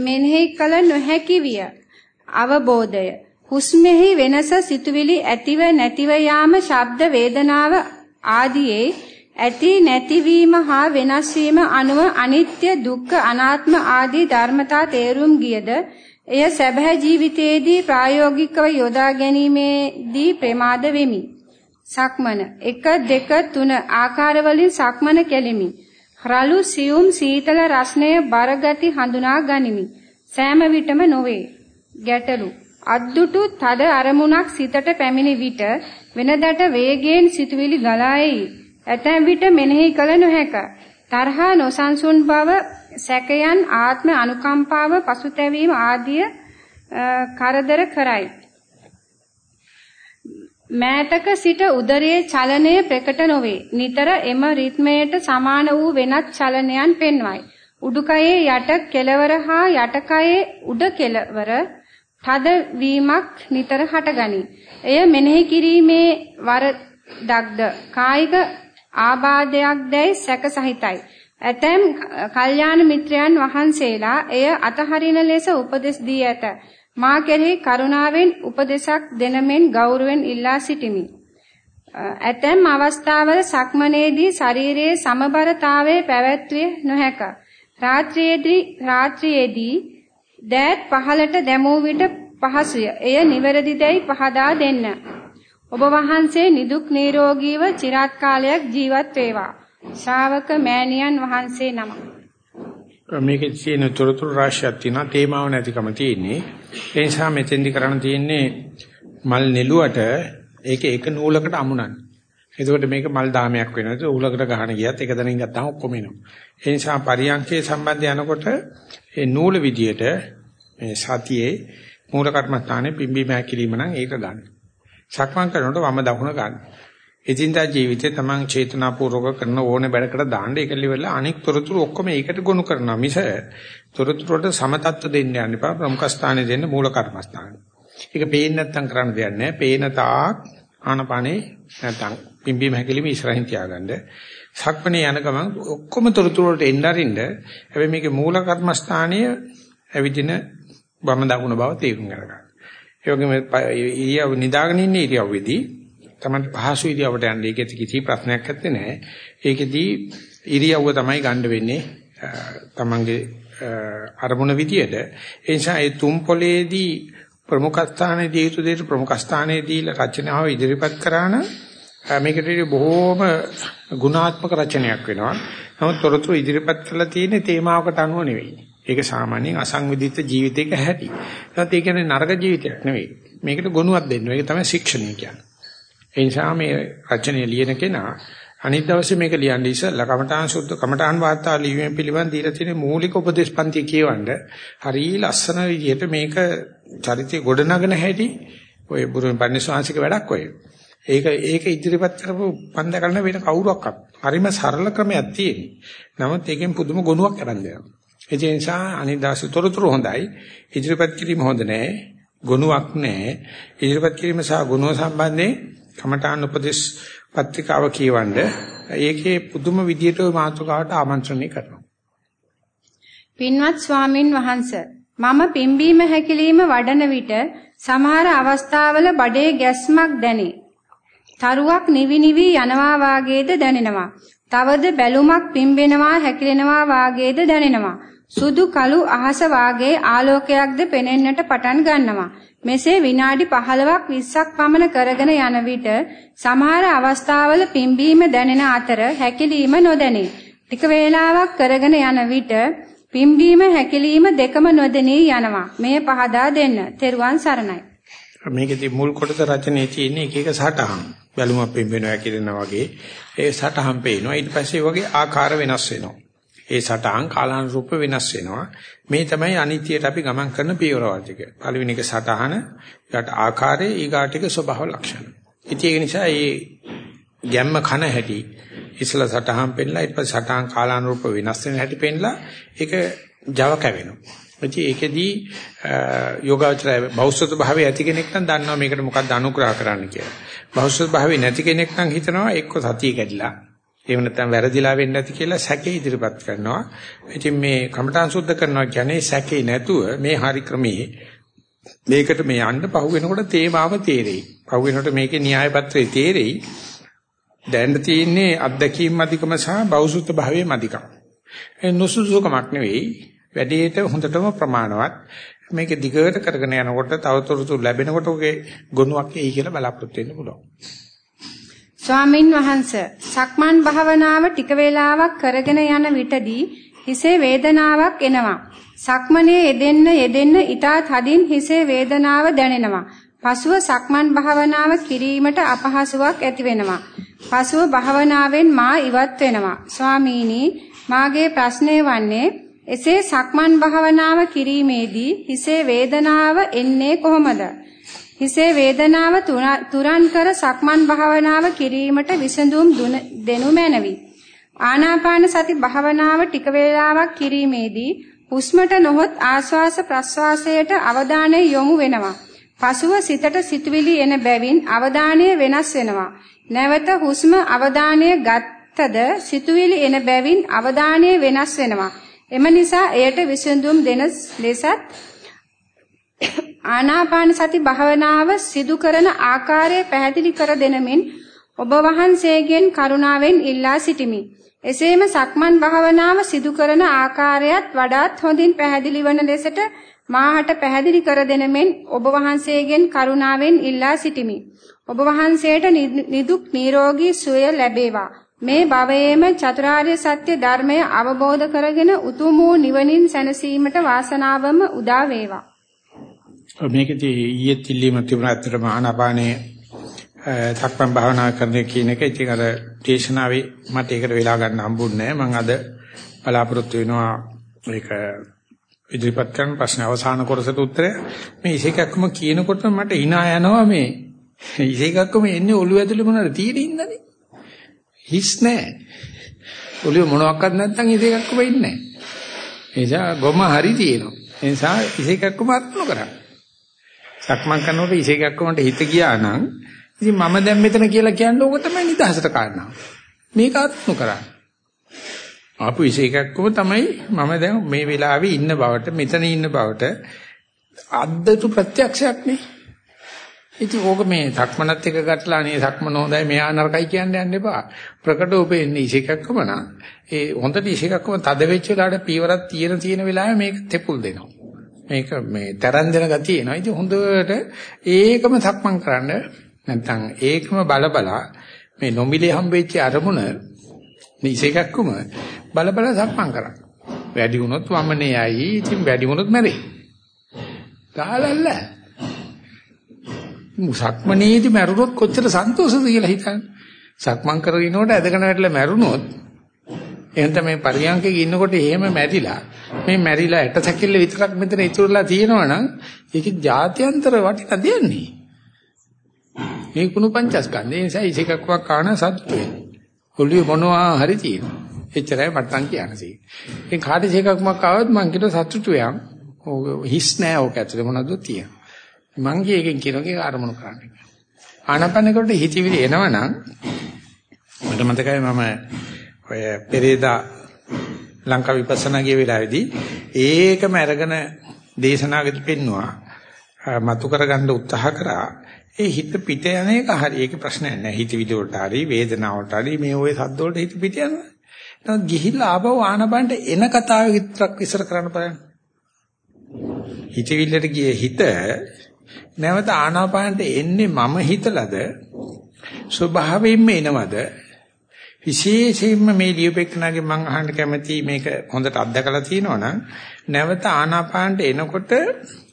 මෙනෙහි කල නොහැකි විය. අවබෝධය. හුස්මෙහි වෙනස සිතුවිලි ඇතිව නැතිව යාම ශබ්ද වේදනාව ආදියේ ඇති නැතිවීම හා වෙනස් වීම අනුව අනිත්‍ය දුක්ඛ අනාත්ම ආදී ධර්මතා තේරුම් ගියද එය සැබෑ ජීවිතයේදී ප්‍රායෝගිකව යොදා ගැනීමේදී ප්‍රමාද වෙමි. සක්මන 1 2 3 ආකාරවලින් සක්මන කෙලිමි. රළු සියුම් සීතල රස්නය බරගති හඳුනා ගනිමි. සෑම විටම නොවේ. ගැටලු අද්දුටු තද අරමුණක් සිතට පැමිණි විට වෙනදට වේගයෙන් සිතුවිලි ගලා එයි. ඇතැම් විට මෙනෙහි කළ නොහැක. තරහා නොසන්සුන් බව, සැකයන්, ආත්ම අනුකම්පාව, පසුතැවීම ආදිය කරදර කරයි. මෑතක සිට උදරයේ චලනය ප්‍රකට නොවේ. නිතර එම රිද්මයට සමාන වූ වෙනත් චලනයන් පෙන්වයි. උඩුකයේ යට කෙළවර හා යටකයේ උඩ කෙළවර තද වීමක් නිතර හටගනී. එය මෙනෙහි කිරීමේ වරදක්ද කායික ආබාධයක්දයි සැක සහිතයි. ඇතැම් කල්යාණ මිත්‍රයන් වහන්සේලා එය අතහරින ලෙස උපදෙස් දී ඇත. මා කෙරෙහි කරුණාවෙන් උපදේශක් දෙනමෙන් ගෞරවයෙන් ඉල්ලා සිටිමි. ඇතැම් අවස්ථාවල සක්මනේදී ශරීරයේ සමබරතාවයේ පැවැත්විය නොහැක. රාත්‍රියේදී රාත්‍රියේදී දෑත් පහලට දැමූ විට පහසුය. එය නිවැරදිදයි පහදා දෙන්න. ඔබ වහන්සේ නිදුක් නිරෝගීව চিරාත් කාලයක් ජීවත් වේවා. ශාවක මෑණියන් වහන්සේ නමක්. මේකේ තියෙන තොරතුරු රාශියක් තියෙනවා තේමාව නැතිකම තියෙන්නේ ඒ නිසා මෙතෙන්දි කරන්න තියෙන්නේ මල් නෙළුවට ඒක එක නූලකට අමුණන්න. එතකොට මේක මල් දාමයක් වෙනවා. උලකට ගහන ගියත් එක දණින් ගත්තාම ඔක්කොම එනවා. ඒ නිසා පරියන්කේ සම්බන්ධය යනකොට ඒ නූල විදියට මේ සතියේ මූල කර්මස්ථානේ පිම්බි මෑකිලිම නම් ඒක ගන්න. සක්මන් කරනකොට වම දකුණ ගන්න. එදින්දා ජීවිතේ තමන් චේතනාපූර්වක කරන ඕනේ වැඩකට දාන්න ඒක liverලා අනෙක් තොරතුරු ඔක්කොම ඒකට ගොනු කරනවා මිස තොරතුරු වලට සමතත්ව දෙන්න යන්න එපා ප්‍රමුඛ ස්ථානේ දෙන්න මූල කර්මස්ථානේ. ඒක පේන්නේ නැත්තම් කරන්න දෙයක් නැහැ. පේන තාක් ආනපානේ නැත්තම් පිම්බීම හැකිලිම ඉස්සරහින් තියාගන්න. සක්මනේ යන ගමන් ඔක්කොම තොරතුරු වලට එන්න අරින්න. හැබැයි මේකේ මූල කර්මස්ථානීය ඇවිදින වම දකුණ බව තේරුම් ගන්න. ඒ වගේම ඉරියව් නිදාගෙන ඉන්න ඉරියව්වේදී තමයි පහසු ඉරියව්වට යන්නේ. ඒකෙත් කිසි ප්‍රශ්නයක් නැත්තේ නෑ. ඒකෙදී ඉරියව්ව තමයි ගන්න වෙන්නේ තමන්ගේ අරමුණ විදියට. ඒ නිසා ඒ තුම් පොලේදී ප්‍රමුඛ ස්ථානයේ දී යුතු දෙයට ප්‍රමුඛ ස්ථානයේ දීලා රචනාව ඉදිරිපත් කරාන මේකට බොහෝම ගුණාත්මක රචනයක් වෙනවා. නමුත් තොරතුරු ඉදිරිපත් කරලා තියෙන්නේ තේමාවකට අනුව නෙවෙයි. ඒක සාමාන්‍යයෙන් අසංවිධිත ජීවිතයක හැටි. ඒත් ඒ කියන්නේ නරක ජීවිතයක් නෙවෙයි. මේකට ගුණයක් දෙන්න. ඒක තමයි ශික්ෂණය කියන්නේ. ඒ නිසා මේ රචනය ලියන කෙනා අනිත් දවසේ මේක ලියන්න ඉස්සෙල්ලා කමඨාන් සුද්ධ කමඨාන් වාර්තා ලියීමේ පිළිබඳ දීලා තියෙන මූලික උපදේශ පන්ති කියවන්න හරි ලස්සන විදිහට මේක චරිතය ගොඩනගන හැටි ඔය බුරුම පන්සිවාංශික වැඩක් ඔය. ඒක ඒක ඉදිරිපත් කරපු පන්ද කරන වෙන කවුරක්වත් හරිම සරල ක්‍රමයක් තියෙන්නේ. නමුත් ඒකෙන් පුදුම ගුණයක් අරන් දෙනවා. ඒ නිසා අනිත් දවසේ තොරතුරු හොඳයි. ඉදිරිපත් කිරීම හොඳ නැහැ. ගුණයක් නැහැ. ඉදිරිපත් කිරීම සහ ගුණ සම්බන්ධයෙන් කමඨාන් උපදේශ පත්‍රිකාව කියවන්න ඒකේ පුදුම විදියට ওই මාතෘකාවට ආමන්ත්‍රණය කරනවා. පින්වත් ස්වාමින් වහන්සේ මම පිම්බීම හැකිලිම වඩන විට සමහර අවස්ථාවල බඩේ ගැස්මක් දැනේ. තරුවක් නිවි නිවි යනවා වාගේද දැනෙනවා. තවද බැලුමක් පිම්බෙනවා හැකිලෙනවා වාගේද දැනෙනවා. සුදු කළු අහස වාගේ ආලෝකයක්ද පෙනෙන්නට පටන් ගන්නවා. මෙසේ විනාඩි 15ක් 20ක් පමණ කරගෙන යන විට සමහර අවස්ථාවල පිම්බීම දැනෙන අතර හැකිලීම නොදැනේ. ටික වේලාවක් කරගෙන යන විට පිම්බීම හැකිලීම දෙකම නොදෙනී යනවා. මේ පහදා දෙන්න. තෙරුවන් සරණයි. මේකෙදි මුල් කොටස රචනයේ තියෙන එක එක සටහන්. බැලුමක් පිම්බෙනවා කියනවා වගේ ඒ සටහන් පේනවා. ඊට පස්සේ වගේ ආකාර වෙනස් වෙනවා. ඒ සටහන් කාලානුරූප වෙනස් වෙනවා. මේ තමයි අනිත්‍යයට අපි ගමන් කරන පියවරවල් ටික. පළවෙනි එක සටහන, ඊට ආකාරය, ඊගාටික ස්වභාව ලක්ෂණ. ඉතින් ඒක නිසා මේ ගැම්ම කන හැටි ඉස්සලා සටහන් පෙන්නලා ඊට පස්සේ සටහන් කාලානුරූප වෙනස් වෙන හැටි පෙන්නලා ඒක Java කැවෙනවා. ඉතින් ඒකෙදී යෝගාචරය බෞද්ධ භාවයේ ඇති කෙනෙක් නම් දන්නවා මේකට මොකක්ද අනුග්‍රහ කරන්න කියලා. බෞද්ධ භාවයේ නැති කෙනෙක් නම් හිතනවා එක්ක සතිය කැඩිලා එහෙම නැත්නම් වැරදිලා වෙන්නේ නැති කියලා සැකේ ඉදිරිපත් කරනවා. ඉතින් මේ කමඨාන් සුද්ධ කරනවා කියන්නේ සැකේ නැතුව මේ හරි ක්‍රමයේ මේකට මේ යන්න පහු වෙනකොට තේමාව තේරෙයි. පහු වෙනකොට මේකේ න්‍යාය පත්‍රය තේරෙයි. දැන් තියෙන්නේ අත්දැකීම් අධිකම සහ බෞසුත් භාවයේ මධිකම. ඒ නුසුසුකමක් නෙවෙයි. වැඩේට හොඳටම ප්‍රමාණවත්. මේක දිගට කරගෙන යනකොට තවතොරතුරු ලැබෙනකොට ඔගේ ගුණයක් එයි කියලා බලාපොරොත්තු වෙන්න පුළුවන්. ස්වාමින් වහන්සේ සක්මන් භාවනාව ටික වේලාවක් කරගෙන යන විටදී හිසේ වේදනාවක් එනවා. සක්මනේ යෙදෙන්න යෙදෙන්න ඊටා තදින් හිසේ වේදනාව දැනෙනවා. පසුව සක්මන් භාවනාව කිරීමට අපහසුාවක් ඇති වෙනවා. පසුව භාවනාවෙන් මා ඉවත් වෙනවා. ස්වාමීනි මාගේ ප්‍රශ්නය වන්නේ එසේ සක්මන් භාවනාව කිරීමේදී හිසේ වේදනාව එන්නේ කොහොමද? හිසේ වේදනාව තුරන් කර සක්මන් භාවනාව කිරීමට විසඳුම් දෙනු මැනවි. ආනාපාන සති භාවනාව ටික වේලාවක් කිරීමේදී හුස්මට නොහොත් ආශ්වාස ප්‍රශ්වාසයට අවධානය යොමු වෙනවා. පසුව සිතට සිතුවිලි එන බැවින් අවධානය වෙනස් වෙනවා. නැවත හුස්ම අවධානය ගත්තද සිතුවිලි එන බැවින් අවධානය වෙනස් වෙනවා. එම නිසා එයට විසඳුම් දෙන ලෙසත් ආනාපාන සති භාවනාව සිදු කරන ආකාරය පැහැදිලි කර දෙනමින් ඔබ වහන්සේගෙන් කරුණාවෙන් ඉල්ලා සිටිමි. එසේම සක්මන් භාවනාව සිදු කරන ආකාරයත් වඩාත් හොඳින් පැහැදිලි වන ලෙසට මාහට පැහැදිලි කර දෙනමින් ඔබ වහන්සේගෙන් කරුණාවෙන් ඉල්ලා සිටිමි. ඔබ වහන්සේට නිදුක් නිරෝගී සුවය ලැබේවා. මේ භවයේම චතුරාර්ය සත්‍ය ධර්මය අවබෝධ කරගෙන උතුම් වූ නිවනින් සැනසීමට වාසනාවම උදා වේවා. මේකදී ඊයේ තිල්ලීම තිබුණා ඇත්තටම ආනාපානේ සක්මන් භාවනා කරන කියන එක ඉතින් අර දේශනාවේ මට ඒකට වෙලා ගන්න හම්බුන්නේ නැහැ. මම අද බලාපොරොත්තු වෙනවා ඒක ඉදිරිපත් කරන ප්‍රශ්න අවසාන කොටසට උත්තරය. මේ ඉසේකක්ම කියනකොට මට hina යනවා මේ ඉසේකක්ම එන්නේ ඔළුව ඇතුලේ මොනවද තියෙන්නේ ඉන්නනේ. හිස් නැහැ. ඔළුව මොනවත් නැත්නම් ඉසේකක්ම ඉන්නේ නැහැ. ඒ නිසා ගොම හරි තියෙනවා. ඒ නිසා ඉසේකක්ම අත්නො කරන්නේ. සක්මන් කරනකොට ඉසේකක්කමට හිත ගියා නම් ඉතින් මම දැන් මෙතන කියලා කියන්නේ ඕක තමයි නිදහසට කාරණා. මේක අත්නු කරන්නේ. ආපු ඉසේකක්කම තමයි මම දැන් මේ වෙලාවේ ඉන්න බවට මෙතන ඉන්න බවට අද්දතු ප්‍රත්‍යක්ෂයක් නේ. ඉතින් ඕක මේ සක්මනත් එක්ක ගැටලා නේ සක්මන හොඳයි මෙයා නරකයි කියන්න යන්න එපා. ප්‍රකටව පෙන්නේ ඉසේකක්කම නම් ඒ හොඳට ඉසේකක්කම තද වෙච්ච වෙලාවට පීවරක් තියෙන තියෙන වෙලාවේ මේක තෙපුල් දෙනවා. මේක මේ තරන් දෙන ගතිය එනවා. ඉතින් හොඳට ඒකම සක්මන් කරන්න නැත්නම් ඒකම බල බලා මේ නොමිලේ හම්බෙච්ච අරමුණ මේ ඉසේකක්කම බල බල සක්මන් කරා. වැඩි වුණොත් වමනේ යයි. ඉතින් වැඩි වුණොත් මැරෙයි. ගාලල්ල. මුසක්මනේදී මැරුණොත් කොච්චර සන්තෝෂද කියලා හිතන්න. සක්මන් කරගෙන ඉනකොට ඇදගෙන වැටලා මැරුණොත් එහෙනම් තමයි පරියන්කේ ඉන්නකොට එහෙම මැරිලා මේ මැරිලා ඇට සැකිල්ල විතරක් මෙතන ඉතුරුලා තියෙනවා නම් ඒකේ ජාත්‍යන්තර වටිනා දෙන්නේ. මේ කුණු පංචස්කන්ධය ඒ නිසා ඉසිකක්වක් කාණ සතුටු වෙන්නේ. ඔළුවේ මොනවා හරි තියෙනවා. එච්චරයි මට්ටම් කියන්නේ. ඉතින් කාට ඉසිකක්මක් ආවොත් මං කියන සතුටු යම්. හිස් නෑ ඕක ඇතුලේ මොනවද තියෙන්නේ. මං කියේකින් කියනකේ ආරමුණු කරන්න. ආනපනකට හිතවිලි එනවනම් මට මතකයි මම ඔය පෙරේදා ලංකා විපස්සනා ගිය වෙලාවේදී ඒකම අරගෙන දේශනාවකදී පෙන්නවා. මතු කරගන්න උත්සාහ කරා. ඒ හිත පිට යන එක හරි. ඒක ප්‍රශ්නයක් නෑ. හිත විදවලට හරි වේදනාවට හරි මේ ওই සද්ද වලට හිත පිට යනවා නමුත් ගිහිල්ලා ආපහු ආනබන්ට එන කතාව විතරක් ඉස්සර කරන්න බලන්න. හිතවිල්ලට ගියේ හිත නැවත ආනාපානට එන්නේ මම හිතලද? ස්වභාවයෙන්ම එනවද? විශේෂයෙන්ම මේ ලියුපෙක්කනාගේ මම අහන්න කැමති මේක හොඳට අත්දකලා තියෙනවනම් නැවත ආනාපානට එනකොට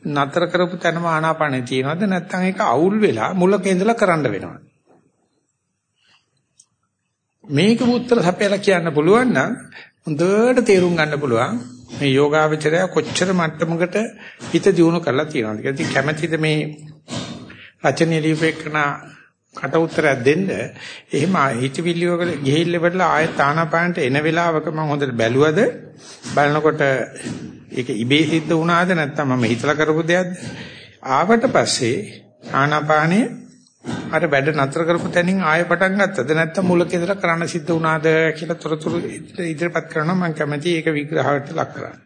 නතර කරපු තැනම ආනාපානෙ තියෙනවද? නැත්නම් ඒක අවුල් වෙලා මුලක ඉඳලා කරන්න වෙනවද? මේක උත්තර සපයලා කියන්න පුළුවන් නම් හොඳට තේරුම් ගන්න පුළුවන්. මේ යෝගාවචරය කොච්චර මට්ටමකට හිත දියුණු කරලා තියෙනවද කියලා. ඉතින් කැමැතිද මේ රචනීය ලියුපෙක්කනා කට උත්තරයක් දෙන්න? එහෙම හිතවිලි වල ගිහිල්ල ඉවරලා ආයෙත් ආනාපානට එන වෙලාවක මම හොඳට බැලුවද? බලනකොට ඒක ඉබේ සිද්ධ වුණාද නැත්නම් මම හිතලා කරපු දෙයක්ද? ආවට පස්සේ ආනාපානේ අර වැඩ නතර කරපු තැනින් ආයෙ පටන් ගත්තද නැත්නම් මුලක ඉඳලා කරන්න සිද්ධ වුණාද කියලා තොරතුරු ඉදිරිපත් කරනවා මම කැමැති ඒක විග්‍රහයට ලක් කරන්න.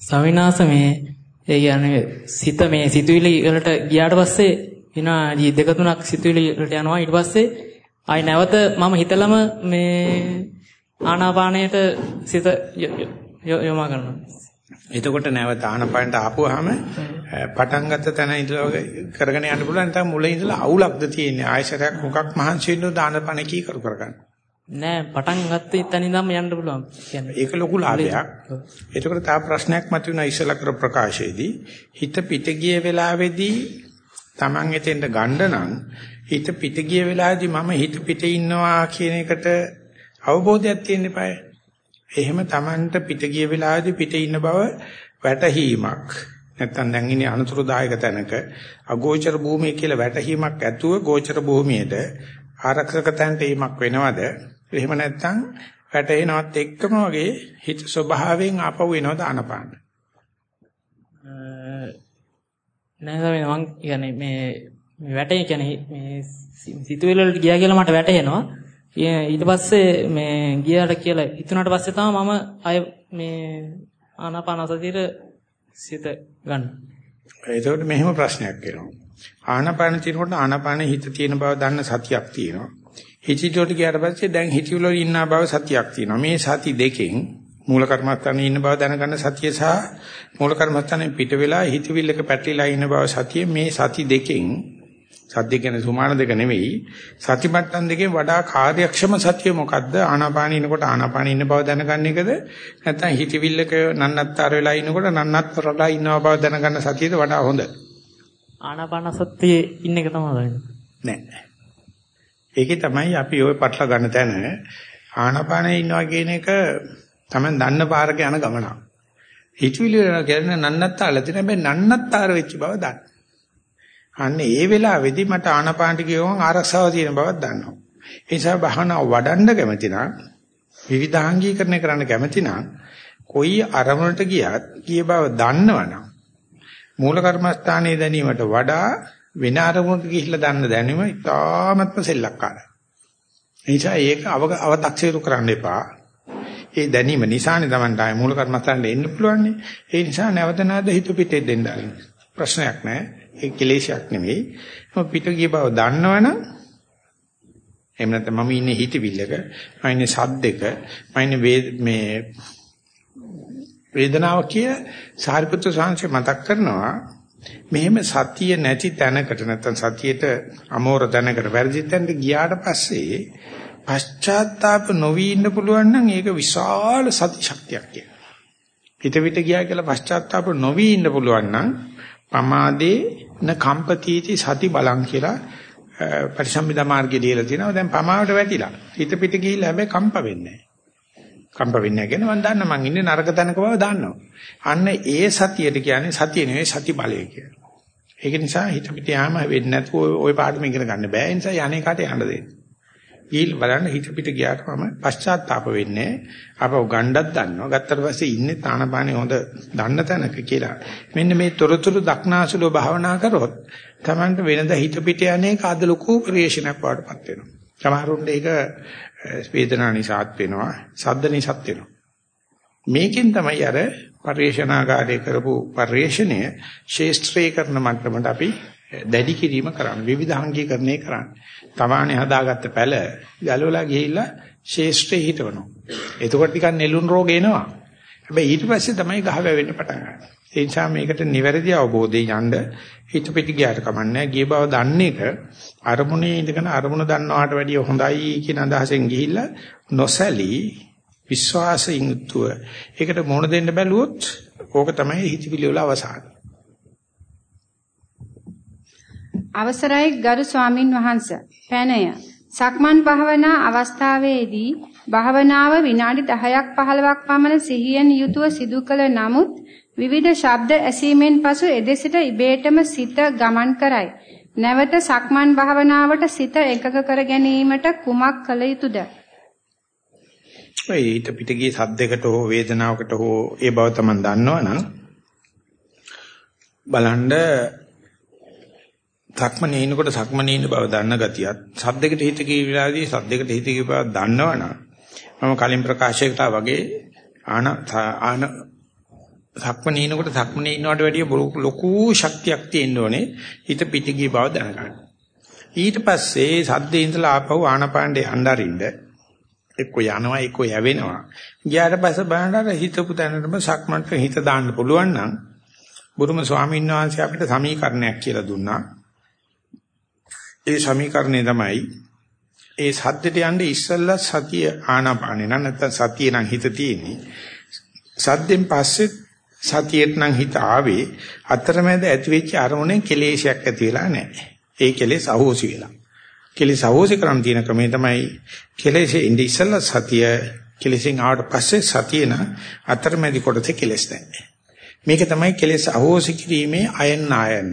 සවිනාස මේ ඒ කියන්නේ සිත මේ සිතුවිලි වලට ගියාට පස්සේ විනාඩි දෙක තුනක් සිතුවිලි වලට යනවා ඊට පස්සේ ආයි නැවත මම හිතලම මේ ආනාපානයට සිත යොමා කරනවා. එතකොට නැවත ආනපනට ආපුවාම පටන් ගත්ත තැන ඉඳලා කරගෙන යන්න පුළුවන් නැත්නම් මුලින් ඉඳලා අවුලක්ද තියෙන්නේ ආයශරයක් මොකක් මහන්සි වෙන්නද ආනපන කී කරු කරගන්න. නෑ පටන් ගත්ත තැන ඉඳන්ම යන්න පුළුවන් කියන්නේ. ඒක ලොකු ලාභයක්. එතකොට තා ප්‍රශ්නයක් මතුවෙන ඉස්සලා කර ප්‍රකාශයේදී හිත පිට ගිය වෙලාවේදී Taman එතෙන්ට ගන්න නම් හිත පිට ගිය වෙලාවේදී මම හිත පිට ඉන්නවා කියන එකට අවබෝධයක් තියෙන්න eBay. එහෙම Tamanට පිට ගිය වෙලාවේදී පිට ඉන්න බව වැටහීමක්. නැත්තම් දැන් ඉන්නේ අනුතරදායක තැනක අගෝචර භූමිය කියලා වැටහීමක් ඇතුව ගෝචර භූමියට ආරක්ෂක තැනට ඒමක් වෙනවද? එහෙම නැත්නම් වැටෙනවත් එක්කම වගේ හිත ස්වභාවයෙන් ආපහු එනවද ආනපාන? නෑ තමයි මං කියන්නේ මේ මේ වැටේ කියන්නේ මේ සිතුවිලි වලට ගියා කියලා මට වැටහෙනවා. ඊට පස්සේ මේ ගියාට කියලා හිතුණාට පස්සේ තමයි මම අය මේ ආනාපාන සතියේ සිත ගන්න. ඒකට මෙහෙම ප්‍රශ්නයක් එනවා. ආනාපාන තියෙනකොට ආනාපාන හිත තියෙන බව දන්න සතියක් තියෙනවා. හිතිතොට ගියාට පස්සේ දැන් හිතවිලි වල ඉන්න බව සතියක් තියෙනවා. මේ සති දෙකෙන් මූල කර්මස්ථානේ ඉන්න බව දැනගන්න සතිය සහ මූල කර්මස්ථානේ පිට වෙලා හිතවිල්ලක පැටලිලා ඉන්න බව සතිය මේ සති දෙකෙන් සද්ද කියන්නේ සුමාන දෙක නෙවෙයි. සතිපට්ඨන් දෙකෙන් වඩා කාර්යක්ෂම සතිය මොකද්ද? ආනාපාන ඉනකොට ආනාපාන ඉන්න බව දැනගන්න එකද? නැත්නම් හිතවිල්ලක නන්නත්තර වෙලා ඉනකොට නන්නත්තරලා ඉන්නවා බව දැනගන්න සතියද වඩා හොඳ? ආනාපාන සතියේ ඉන්න එක තමයි නෑ. ඒකේ තමයි අපි ওই පටල ගන්න තැන. ආනාපානේ ඉන්නවා කියන එක තමයි දන්න පාරක යන ගමන. හිතවිලි වෙනවා කියන්නේ නන්නත්තාල තියෙන හැබැයි නන්නත්තාර වෙච්ච බව දන්න. අන්න ඒ වෙලාවේදී මට ආනාපානට කියවම ආරක්ෂාව තියෙන බවක් දන්නවා. ඒ නිසා භාවනාව වඩන්න කැමති නම් විවිධාංගීකරණය කරන්න කැමති නම් කොයි අරමුණට ගියත් ගිය බව දන්නවනම් මූල කර්මස්ථානයේ දැනීමට වඩා වෙන අරමුණක ගිහිල්ලා දන්න දැනුම ඉතාමත්ම සෙල්ලක්කාරයි. ඒ නිසා ඒක අව탁සිරු කරන්න එපා. ඒ දැනීම නිසානේ Tamanට ආය මූල කර්මස්ථානට එන්න පුළුවන්නේ. ඒ නිසා නැවත නැවත හිත පිටේ දෙන්න ප්‍රශ්නයක් නැහැ. ඒ කෙලේශයක් නෙමෙයි. මම පිට ගිය බව දන්නවනම් එහෙම නැත්නම් මම ඉන්නේ හිතවිල්ලක, මම ඉන්නේ සද්දෙක, මම ඉන්නේ මේ වේදනාව කිය සාරිපුත්‍ර සාංශය මතක් කරනවා මෙහෙම සතිය නැති තැනකට නැත්නම් සතියට අමෝර තැනකට වැරදි තැනට ගියාට පස්සේ පශ්චාත්තාප නොවි ඉන්න පුළුවන් නම් ඒක විශාල සති ශක්තියක් කියන. පිට පිට ගියා කියලා පශ්චාත්තාප නොවි ඉන්න පුළුවන් නම් පමාදේ න කම්පතිති සති බලං කියලා පරිසම්මිදා මාර්ගයේ දීලා තියෙනවා. දැන් පමාවට වැටිලා. හිත පිට ගිහිල්ලා හැබැයි කම්ප වෙන්නේ නැහැ. කම්ප වෙන්නේ නැහැ කියන මම දන්න මං ඉන්නේ නරක තැනක බව දන්නවා. අන්න ඒ සතියට කියන්නේ සතිය නෙවෙයි සති බලය කියලා. ඒක නිසා හිත පිට යාම වෙන්නේ නැතුව ওই පාඩම ඉගෙන ගන්න බෑ. ඒ නිසා යන්නේ කාට යන්න දෙන්න. ගිහින් බලන්න හිත පිට ගියාට මම පශ්චාත්තාප වෙන්නේ. අපව ගණ්ඩක් දන්නවා. ගත්තට පස්සේ ඉන්නේ තානපානේ හොඳ දන්න තැනක කියලා. මෙන්න මේ තොරතුරු දක්නාසුලෝ භාවනා කරොත් Tamanට වෙනද හිත පිට යන්නේ කාද ලොකු ක්‍රියේෂනක් වඩපත් වෙනවා. සමහරුන්ට ඒක වේදනා නිසාත් වෙනවා, සද්ද නිසාත් වෙනවා. මේකෙන් තමයි අර පරිේශනාකාරය කරපු පරිේශණය ශේෂ්ත්‍රේ කරන මට්ටමට අපි දැඩි කිරීම කරන්නේ විවිධාංගීකරණය කරන්නේ. තමානේ හදාගත්ත පැල ගලවලා ගිහිල්ලා ශේෂ්ත්‍රේ හිටවනවා. එතකොට ටිකක් නෙළුම් රෝග එනවා. හැබැයි ඊට පස්සේ තමයි ගහ වැවෙන්න පටන් ගන්නේ. ඒ නිසා මේකට නිවැරදි අවබෝධයෙන් යන්න හිත පිට ගියාට කමන්නේ ගිය බව දන්න එක අරමුණේ ඉඳගෙන අරමුණ දන්නවාට වැඩිය හොඳයි කියන අදහසෙන් ගිහිල්ලා නොසැලී විශ්වාසයෙන් යුතුව ඒකට මොන දෙන්න බැලුවොත් ඕක තමයි හිතවිලි වල අවසාන. අවසරයි ගරු ස්වාමින් වහන්සේ. පැනය. සක්මන් භාවනා අවස්ථාවේදී භාවනාව විනාඩි 10ක් 15ක් පමණ සිහියෙන් යුතුව සිදු කළ නමුත් විවිධ ශබ්ද ඇසීමෙන් පසු එදෙසට ඉබේටම සිත ගමන් කරයි. නැවත සක්මන් භාවනාවට සිත එකක කර ගැනීමට කුමක් කළ යුතුද? ඒ ඊට පිටගියේ සද්දයකට හෝ වේදනාවකට හෝ ඒ බව තමයි දන්නවනම් බලන්න සක්මනේ ඉන්නකොට සක්මනේ ඉන්න බව දන්න ගතියත් සද්දයකට හිත කීවිලාදී සද්දයකට හිත කී බව දන්නවනම් මම කලින් ප්‍රකාශයකට වගේ ආන ආන සක්මනේ ඉනකොට සක්මනේ ඉන්නවට වැඩිය ලොකු ශක්තියක් තියෙන්න ඕනේ හිත පිටිගිය බව දැනගන්න. ඊට පස්සේ සද්දේ ඉඳලා ආපහු ආනපාණ්ඩේ අnderින්ද එක්ක යනවා එක්ක යවෙනවා. ගියාට පස්සේ බලන්න හිතපු තැනටම සක්මන්ට හිත දාන්න පුළුවන් නම් බුදුම ස්වාමීන් වහන්සේ අපිට සමීකරණයක් කියලා දුන්නා. ඒ සමීකරණය තමයි ඒ සද්දට යන්නේ ඉස්සල්ලා සතිය ආනාපානේ නැත්නම් සතිය නම් හිත තියෙන්නේ. සද්දෙන් පස්සේ සතියෙත් නම් හිත ආවේ අතරමැද ඇති වෙච්ච අරමුණෙන් කෙලේශයක් ඇති වෙලා නැහැ. ඒ කෙලෙස් අහෝසි වෙලා. කෙලෙස් අහෝසි කරන් තියෙන ක්‍රමය තමයි කෙලෙසේ ඉඳි ඉස්සලා සතිය කෙලෙසින් ආවට පස්සේ සතිය න අතරමැදි කොටසේ කෙලෙස් නැහැ. මේක තමයි කෙලෙස් අහෝසි කිරීමේ අයන් ආයන්.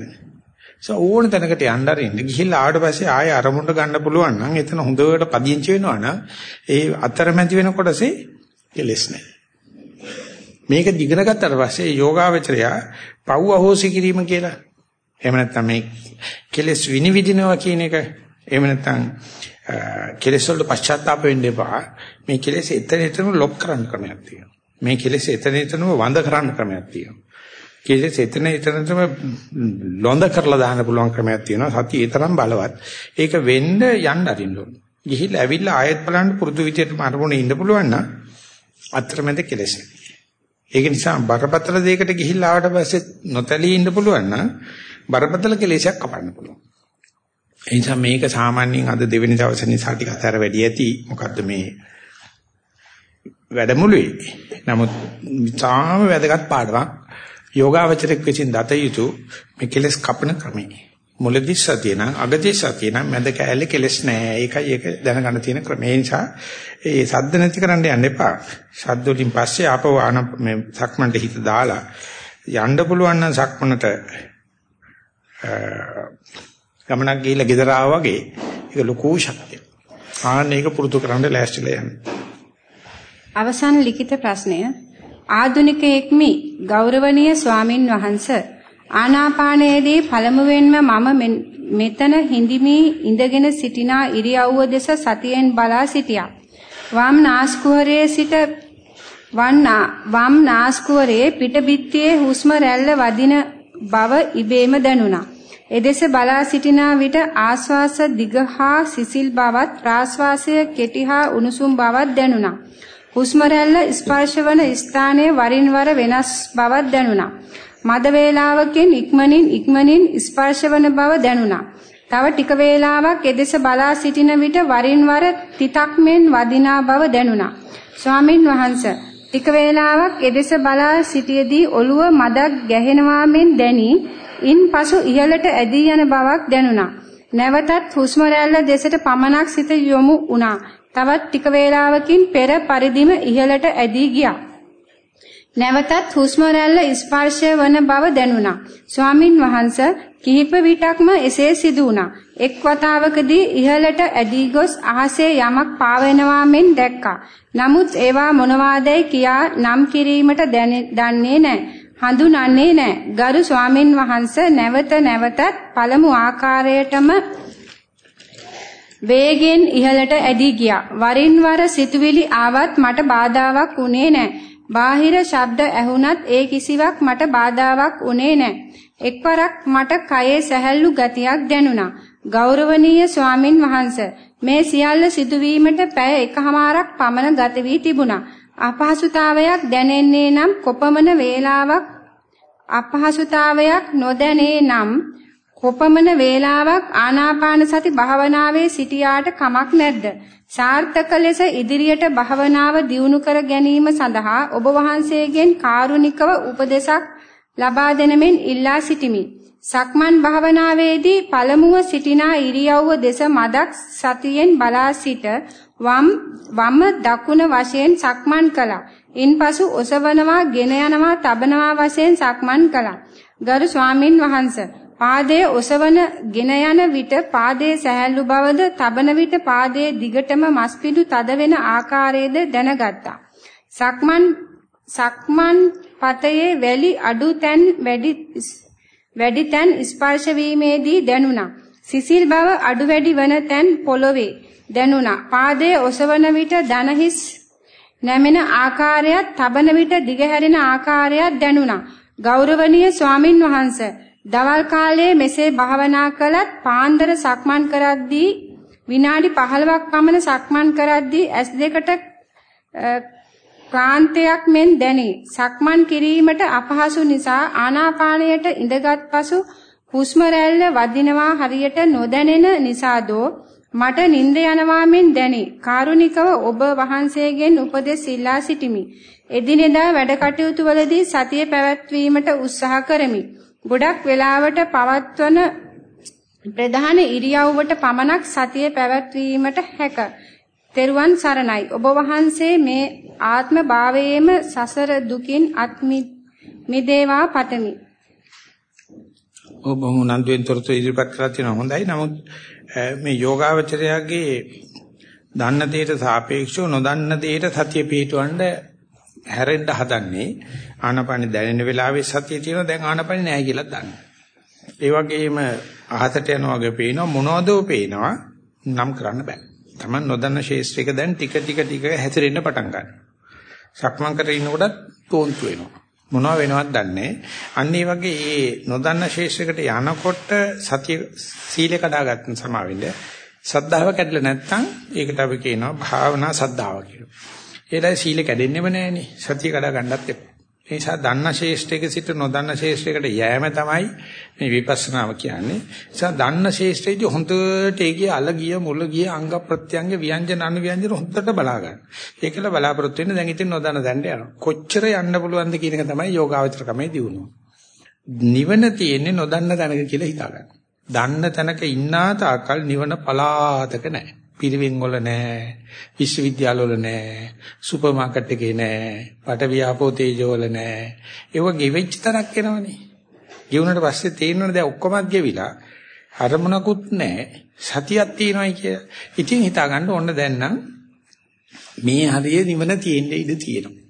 ඕන තැනකට යන්න අරින්න ගිහිල්ලා ආවට පස්සේ ආයෙ අරමුණට ගන්න පුළුවන් නම් එතන හොඳට පදිංචි වෙනවා නම් ඒ අතරමැදි වෙන කොටසේ කෙලෙස් නැහැ. මේක දිගන ගත්තට පස්සේ යෝගාවචරය පව් අහෝසි කිරීම කියලා. එහෙම නැත්නම් මේ කෙලස් විනිවිදිනවා කියන එක. එහෙම නැත්නම් කෙලස් වලට පශ්චාත්තාප වෙන්න එපා. මේ කෙලස් එතන එතනම ලොක් කරන්න ක්‍රමයක් තියෙනවා. මේ කෙලස් එතන එතනම වඳ කරන්න ක්‍රමයක් තියෙනවා. කෙලස් එතන එතනම ලොඳ කරලා දාන්න පුළුවන් ක්‍රමයක් තියෙනවා. සතිය ඒ තරම් බලවත්. ඒක වෙන්න යන්න අරින්න ඕනේ. ගිහිල්ලා ඇවිල්ලා ආයෙත් බලන්න පුරුදු විදියට අරමුණේ ඉන්න පුළුවන් නම් අතරමැද කෙලස් නැහැ. ඒක නිසා බරපතල දෙයකට ගිහිල්ලා ආවට පස්සේ නොතැලී ඉන්න පුළුවන් නම් බරපතල කෙලෙසයක් කපන්න පුළුවන්. ඒ නිසා මේක සාමාන්‍යයෙන් අද දෙවෙනි දවසේ නිසා ටිකක් අතර වැඩි ඇති. මොකද්ද මේ වැඩමුළුවේ. නමුත් තාම වැදගත් පාඩමක් යෝගාවචරයක් විසින් දත යුතු මේ කෙලස් කපන ක්‍රමය. මුලදී සතිය නම් අගදී සතිය නම් මැද කැලේ කෙලස් නැහැ. ඒකයි ඒක දැනගන්න තියෙන ක්‍රමය. ඒ නිසා ඒ සද්ද නැති කරන්න යන්න එපා. සද්ද වලින් පස්සේ ආපහු ආන මේ සක්මන්ට හිත දාලා යන්න පුළුවන් නම් සක්මනට ගමනක් ගිහිල්ලා ගෙදර ආවා වගේ ඒක ලොකු ශක්තියක්. ආන්න ඒක පුරුදු කරන්න ලෑස්තිලා යන්න. අවසන් ලිඛිත ප්‍රශ්නය ආදුනිකයෙක්මි ගෞරවනීය ස්වාමින් වහන්සේ ආනාපානයේදී පළමුවෙන්ම මම මෙතන හිඳිමි ඉඳගෙන සිටිනා ඉරියව්ව දෙස සතියෙන් බලා සිටියා. වම් නාස්කුහරයේ සිට වම් නාස්කුහරයේ පිටබිත්තියේ හුස්ම රැල්ල වදින බව ඉබේම දැනුණා. එදෙස බලා සිටිනා විට ආශ්වාස දිග හා සිසිල් බවත් ප්‍රාශ්වාසය කෙටි හා උණුසුම් බවත් දැනුණා. හුස්ම රැල්ල ස්පර්ශ වන ස්ථානයේ වරින් වර වෙනස් බවක් දැනුණා. මද වේලාවකින් ඉක්මනින් ඉක්මනින් ස්පර්ශවන බව දැනුණා. තව ටික වේලාවක් එදෙස බලා සිටින විට වරින් වර තිතක් මෙන් වදිනා බව දැනුණා. ස්වාමින් වහන්සේ ටික වේලාවක් එදෙස බලා සිටියේදී ඔළුව මදක් ගැහෙනවා මෙන් දැනි ඉන්පසු ඉහළට ඇදී යන බවක් දැනුණා. නැවතත් හුස්ම රැල්ල දෙසට පමණක් සිත යොමු වුණා. තවත් ටික වේලාවකින් පෙර පරිදිම ඉහළට ඇදී ගියා. නැවතත් හුස්ම රැල්ල ස්පර්ශ වන බව දැනුණා. ස්වාමින් වහන්සේ කිහිප විටක්ම එසේ සිදු වුණා. එක් වතාවකදී ඉහළට ඇදී ගොස් අහසේ යමක් පාවෙනවා මෙන් දැක්කා. නමුත් ඒවා මොනවාදයි කියා නම් කිරීමට දන්නේ නැහැ. හඳුනන්නේ නැහැ. ගරු ස්වාමින් වහන්සේ නැවත නැවතත් පළමු ආකාරයටම වේගෙන් ඉහළට ඇදී ගියා. වරින් වර සිතුවිලි ආවත් මට බාධාවක් වුණේ නැහැ. බාහිර ශබ්ද ඇහුණත් ඒ කිසිවක් මට බාධාවක් වුණේ නැහැ. එක්වරක් මට කයේ සැහැල්ලු ගතියක් දැනුණා. ගෞරවනීය ස්වාමින් වහන්සේ මේ සියල්ල සිදුවීමට පැය එකහමාරක් පමණ ගත වී තිබුණා. අපහසුතාවයක් දැනෙන්නේ නම් කොපමණ වේලාවක් අපහසුතාවයක් නොදැනේ නම් කොපමණ වේලාවක් ආනාපාන සති භාවනාවේ සිටියාට කමක් නැද්ද? සාර්ථක ලෙස ඉදිරියට භාවනාව දියුණු කර ගැනීම සඳහා ඔබ වහන්සේගෙන් කාරුණිකව උපදෙසක් ලබා දෙනමින් ඉල්ලා සිටිමි. සක්මන් භාවනාවේදී පළමුව සිටිනා ඉරියව්ව දෙස මදක් සතියෙන් බලා සිට වම් වම දකුණ වශයෙන් සක්මන් කළා. ඉන්පසු ඔසවනවා, ගෙන යනවා, තබනවා වශයෙන් සක්මන් කළා. ගරු ස්වාමින් වහන්සේ පාදයේ ඔසවන ගෙන යන විට පාදයේ සැහැල්ලු බවද තබන විට පාදයේ දිගටම මස්පිඩු තද වෙන ආකාරයේද දැනගත්තා. සක්මන් සක්මන් පතයේ වැලි අඩු තැන් වැඩි වැඩි තැන් ස්පර්ශ වීමේදී දැනුණා. සිසිල් බව අඩු වැඩි වන තැන් පොළවේ දැනුණා. පාදයේ ඔසවන විට දනහිස් නැමෙන ආකාරයත් තබන විට දිගහැරෙන ආකාරයත් දැනුණා. ගෞරවනීය ස්වාමින් වහන්සේ දවල් කාලයේ මෙසේ භාවනා කළත් පාන්දර සක්මන් කරද්දී විනාඩි 15ක් පමණ සක්මන් කරද්දී ඇස් දෙකට ක්ලාන්තයක් මෙන් දැනේ. සක්මන් කිරීමට අපහසු නිසා ආනාපානයට ඉඳගත් පසු හුස්ම රැල්ල වදිනවා හරියට නොදැනෙන නිසාදෝ මට නිින්ද යනවා මෙන් දැනේ. කාරුණිකව ඔබ වහන්සේගෙන් උපදෙස් ඉල්ලා සිටිමි. එදිනෙදා වැඩ කටයුතු වලදී සතිය පැවැත්වීමට උත්සාහ කරමි. ගොඩක් වෙලාවට පවත්වන ප්‍රධාන ඉරියව්වට පමණක් සතිය පැවැත්වීමට හැක. තෙරුවන් සරණයි. ඔබ වහන්සේ මේ ආත්ම භාවයේම සසර දුකින් අත් මිදේවා පතමි. ඔබ උනන්දුවෙන් තොරතුරු ඉදිරිපත් කරලා තියෙනවා හොඳයි. නමුත් මේ යෝගාවචරයාගේ දන්න දෙයට සාපේක්ෂව නොදන්න දෙයට සතිය පිටවන්න හැරෙන්න හදන්නේ ආනපන දැනෙන වෙලාවේ සතිය තියෙනවා දැන් ආනපන නැහැ කියලා දන්න. ඒ වගේම අහසට යනවා වගේ පේනවා මොනවදෝ පේනවා නම් කරන්න බෑ. Taman නොදන්න ශේෂ්ත්‍රයක දැන් ටික ටික ටික හැසිරෙන්න පටන් ගන්නවා. සක්මන් කරගෙන ඉන්නකොට තෝන්තු වෙනවා. මොනව වෙනවද දන්නේ. අන්න ඒ වගේ මේ නොදන්න ශේෂ්ත්‍රයකට යනකොට සතිය සීලේ කඩාගන්න සමාවෙන්න. සද්ධාව කැඩලා නැත්නම් ඒකට අපි කියනවා භාවනා සද්ධාව කියලා. ඒලයි සීල කැඩෙන්නේම නැහනේ. සතිය කඩා ගන්නත් එපා. ඒ නිසා දන්න ශේෂ්ඨයක සිට නොදන්න ශේෂ්ඨයකට යෑම තමයි මේ විපස්සනාව කියන්නේ. ඒ නිසා දන්න ශේෂ්ඨයේදී හොඳට ඒකේ අල ගිය මුල ගිය අංග ප්‍රත්‍යංග ව්‍යංජන අනු ව්‍යංජන හොඳට බලා ගන්න. ඒකල බලාපොරොත්තු වෙන්න දැන් ඉතින් නොදන්න දැනට යනවා. කොච්චර යන්න පුළුවන්ද කියන එක තමයි යෝගාවචර ක්‍රමයේ දියුණුව. නිවන තියෙන්නේ නොදන්න තැනක කියලා හිතා ගන්න. දන්න තැනක ඉන්නා තාකල් නිවන පලාතක නැහැ. පිරිවෙන් වල නැහැ විශ්වවිද්‍යාල වල නැහැ සුපර් මාකට් එකේ නැහැ පට වියාපෝ තේජෝ වල නැහැ. ඒව ගෙවෙච්ච තරක් එනවනේ. ගෙවුනට පස්සේ තේරෙනවනේ දැන් ඔක්කොමත් ගෙවිලා අරමුණකුත් නැහැ සතියක් තියෙනවයි කියලා. ඉතින් හිතා ගන්න ඕන දැන් නම් මේ හරිය නිවන තියෙන්න ඉඩ තියෙනවා.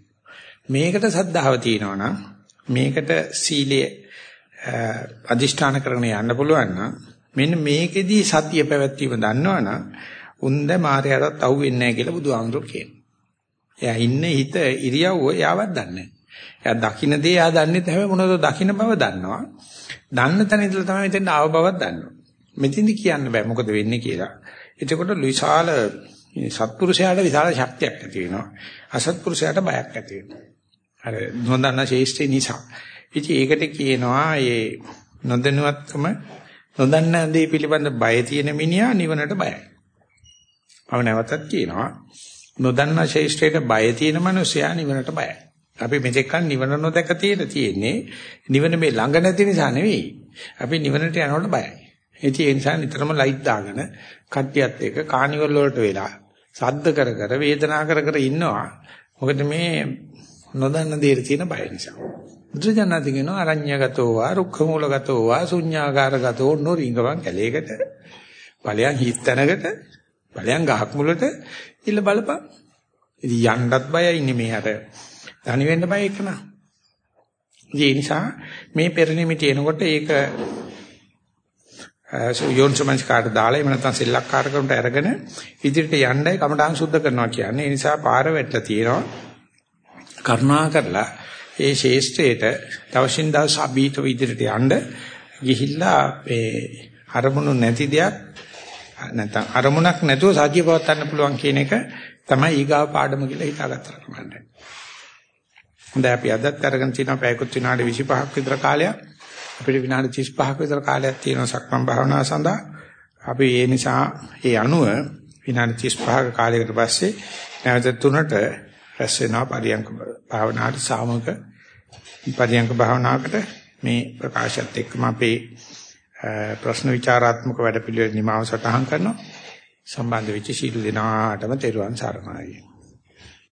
මේකට සද්ධාව තියෙනවා නම් මේකට සීලය අදිෂ්ඨාන කරගෙන යන්න පුළුවන් නම් මෙන්න මේකෙදී සතිය පැවැත්වීම දන්නවනම් උන්ද මායයටත් අහුවෙන්නේ නැහැ කියලා බුදුහාමුදුරුවෝ කියනවා. එයා ඉන්නේ හිත ඉරියව්ව යාවත් දන්නේ නැහැ. එයා දකින්න දේ එයා දන්නේ නැහැ මොනවද දකින්න බව දන්නවා. දන්න තැන ඉඳලා තමයි මෙතෙන් ආව බවක් දන්නවා. මෙතින්දි කියන්න බෑ මොකද වෙන්නේ කියලා. එතකොට විශාල සත්පුරුෂයාට විශාල ශක්තියක් ඇති වෙනවා. අසත්පුරුෂයාට බයක් ඇති වෙනවා. අර නොදන්න ශේෂ්ඨේ නිසා. ඉතින් ඒකට කියනවා ඒ නොදැනුවත්කම නොදන්න දේ පිළිබඳ බය තියෙන මිනිහා නිවනට බයයි. මම නැවතත් කියනවා නොදන්න ශේෂ්ඨයට බය තියෙන මිනිසයා නිවනට බයයි. අපි මෙතෙක් කල නිවන නොදක තියෙන තියෙන්නේ නිවන මේ ළඟ නැති නිසා නෙවෙයි. අපි නිවනට යනකොට බයයි. ඉතින් ඒ නිසා නිතරම ලයිට් දාගෙන කට්ටියත් එක්ක කානිවල් වලට වෙලා සද්ද කර කර වේදනා කර කර ඉන්නවා. මොකද මේ නොදන්න දෙයට තියෙන බය නිසා. බුදුජානනාති කියනවා අරඤ්‍යගතෝ වා රුක්ඛමූලගතෝ වා ශුඤ්ඤාගාරගතෝ නොරිංගවන් කැලේකට ඵලයන් හිස් තැනකට ඵලයන් ගහක් මුලට ඉල්ල බලපන්. ඉතින් යන්නත් බයයි ඉන්නේ මේ අර තනි වෙන්න බය එකන. ඒ නිසා මේ පෙරනිමිටි එනකොට ඒක යෝන්සමංස් කාට දාලා එහෙම නැත්නම් සෙල්ලක්කාරකමට අරගෙන ඉදිරියට යන්නයි කමඩාන් සුද්ධ කරනවා කියන්නේ. ඒ නිසා පාර වැටලා තියෙනවා. කරුණා කරලා ඒ ශේෂ්ත්‍රයට දවසින් දවස අභීතව ඉදිරියට යන්න ගිහිල්ලා මේ අරමුණු නැති දෙයක් නැත්නම් අරමුණක් නැතුව සතිය පවත්වන්න පුළුවන් කියන එක තමයි ඊගාව පාඩම කියලා හිතාගත්තා කමන්නේ. හොඳයි අපි අදත් අරගෙන තියෙනවා පැයකුත් විනාඩි 25ක් විතර කාලයක්. අපිට විනාඩි 35ක් විතර කාලයක් තියෙනවා සක්මන් භාවනාව සඳහා. අපි ඒ නිසා ඒ අනුව විනාඩි 35ක කාලයකට පස්සේ නැවත තුනට රැස් වෙනවා පරියංක භාවනාවට සාමක පරියංක භාවනාවකට මේ ප්‍රකාශයත් එක්කම අපේ ප්‍රශ්න විචාරාත්මක වැඩපිළිවෙල නිමාව සටහන් කරනවා. සම්බන්ධ වෙච්ච සීල දෙනාටම තෙරුවන් සරණයි.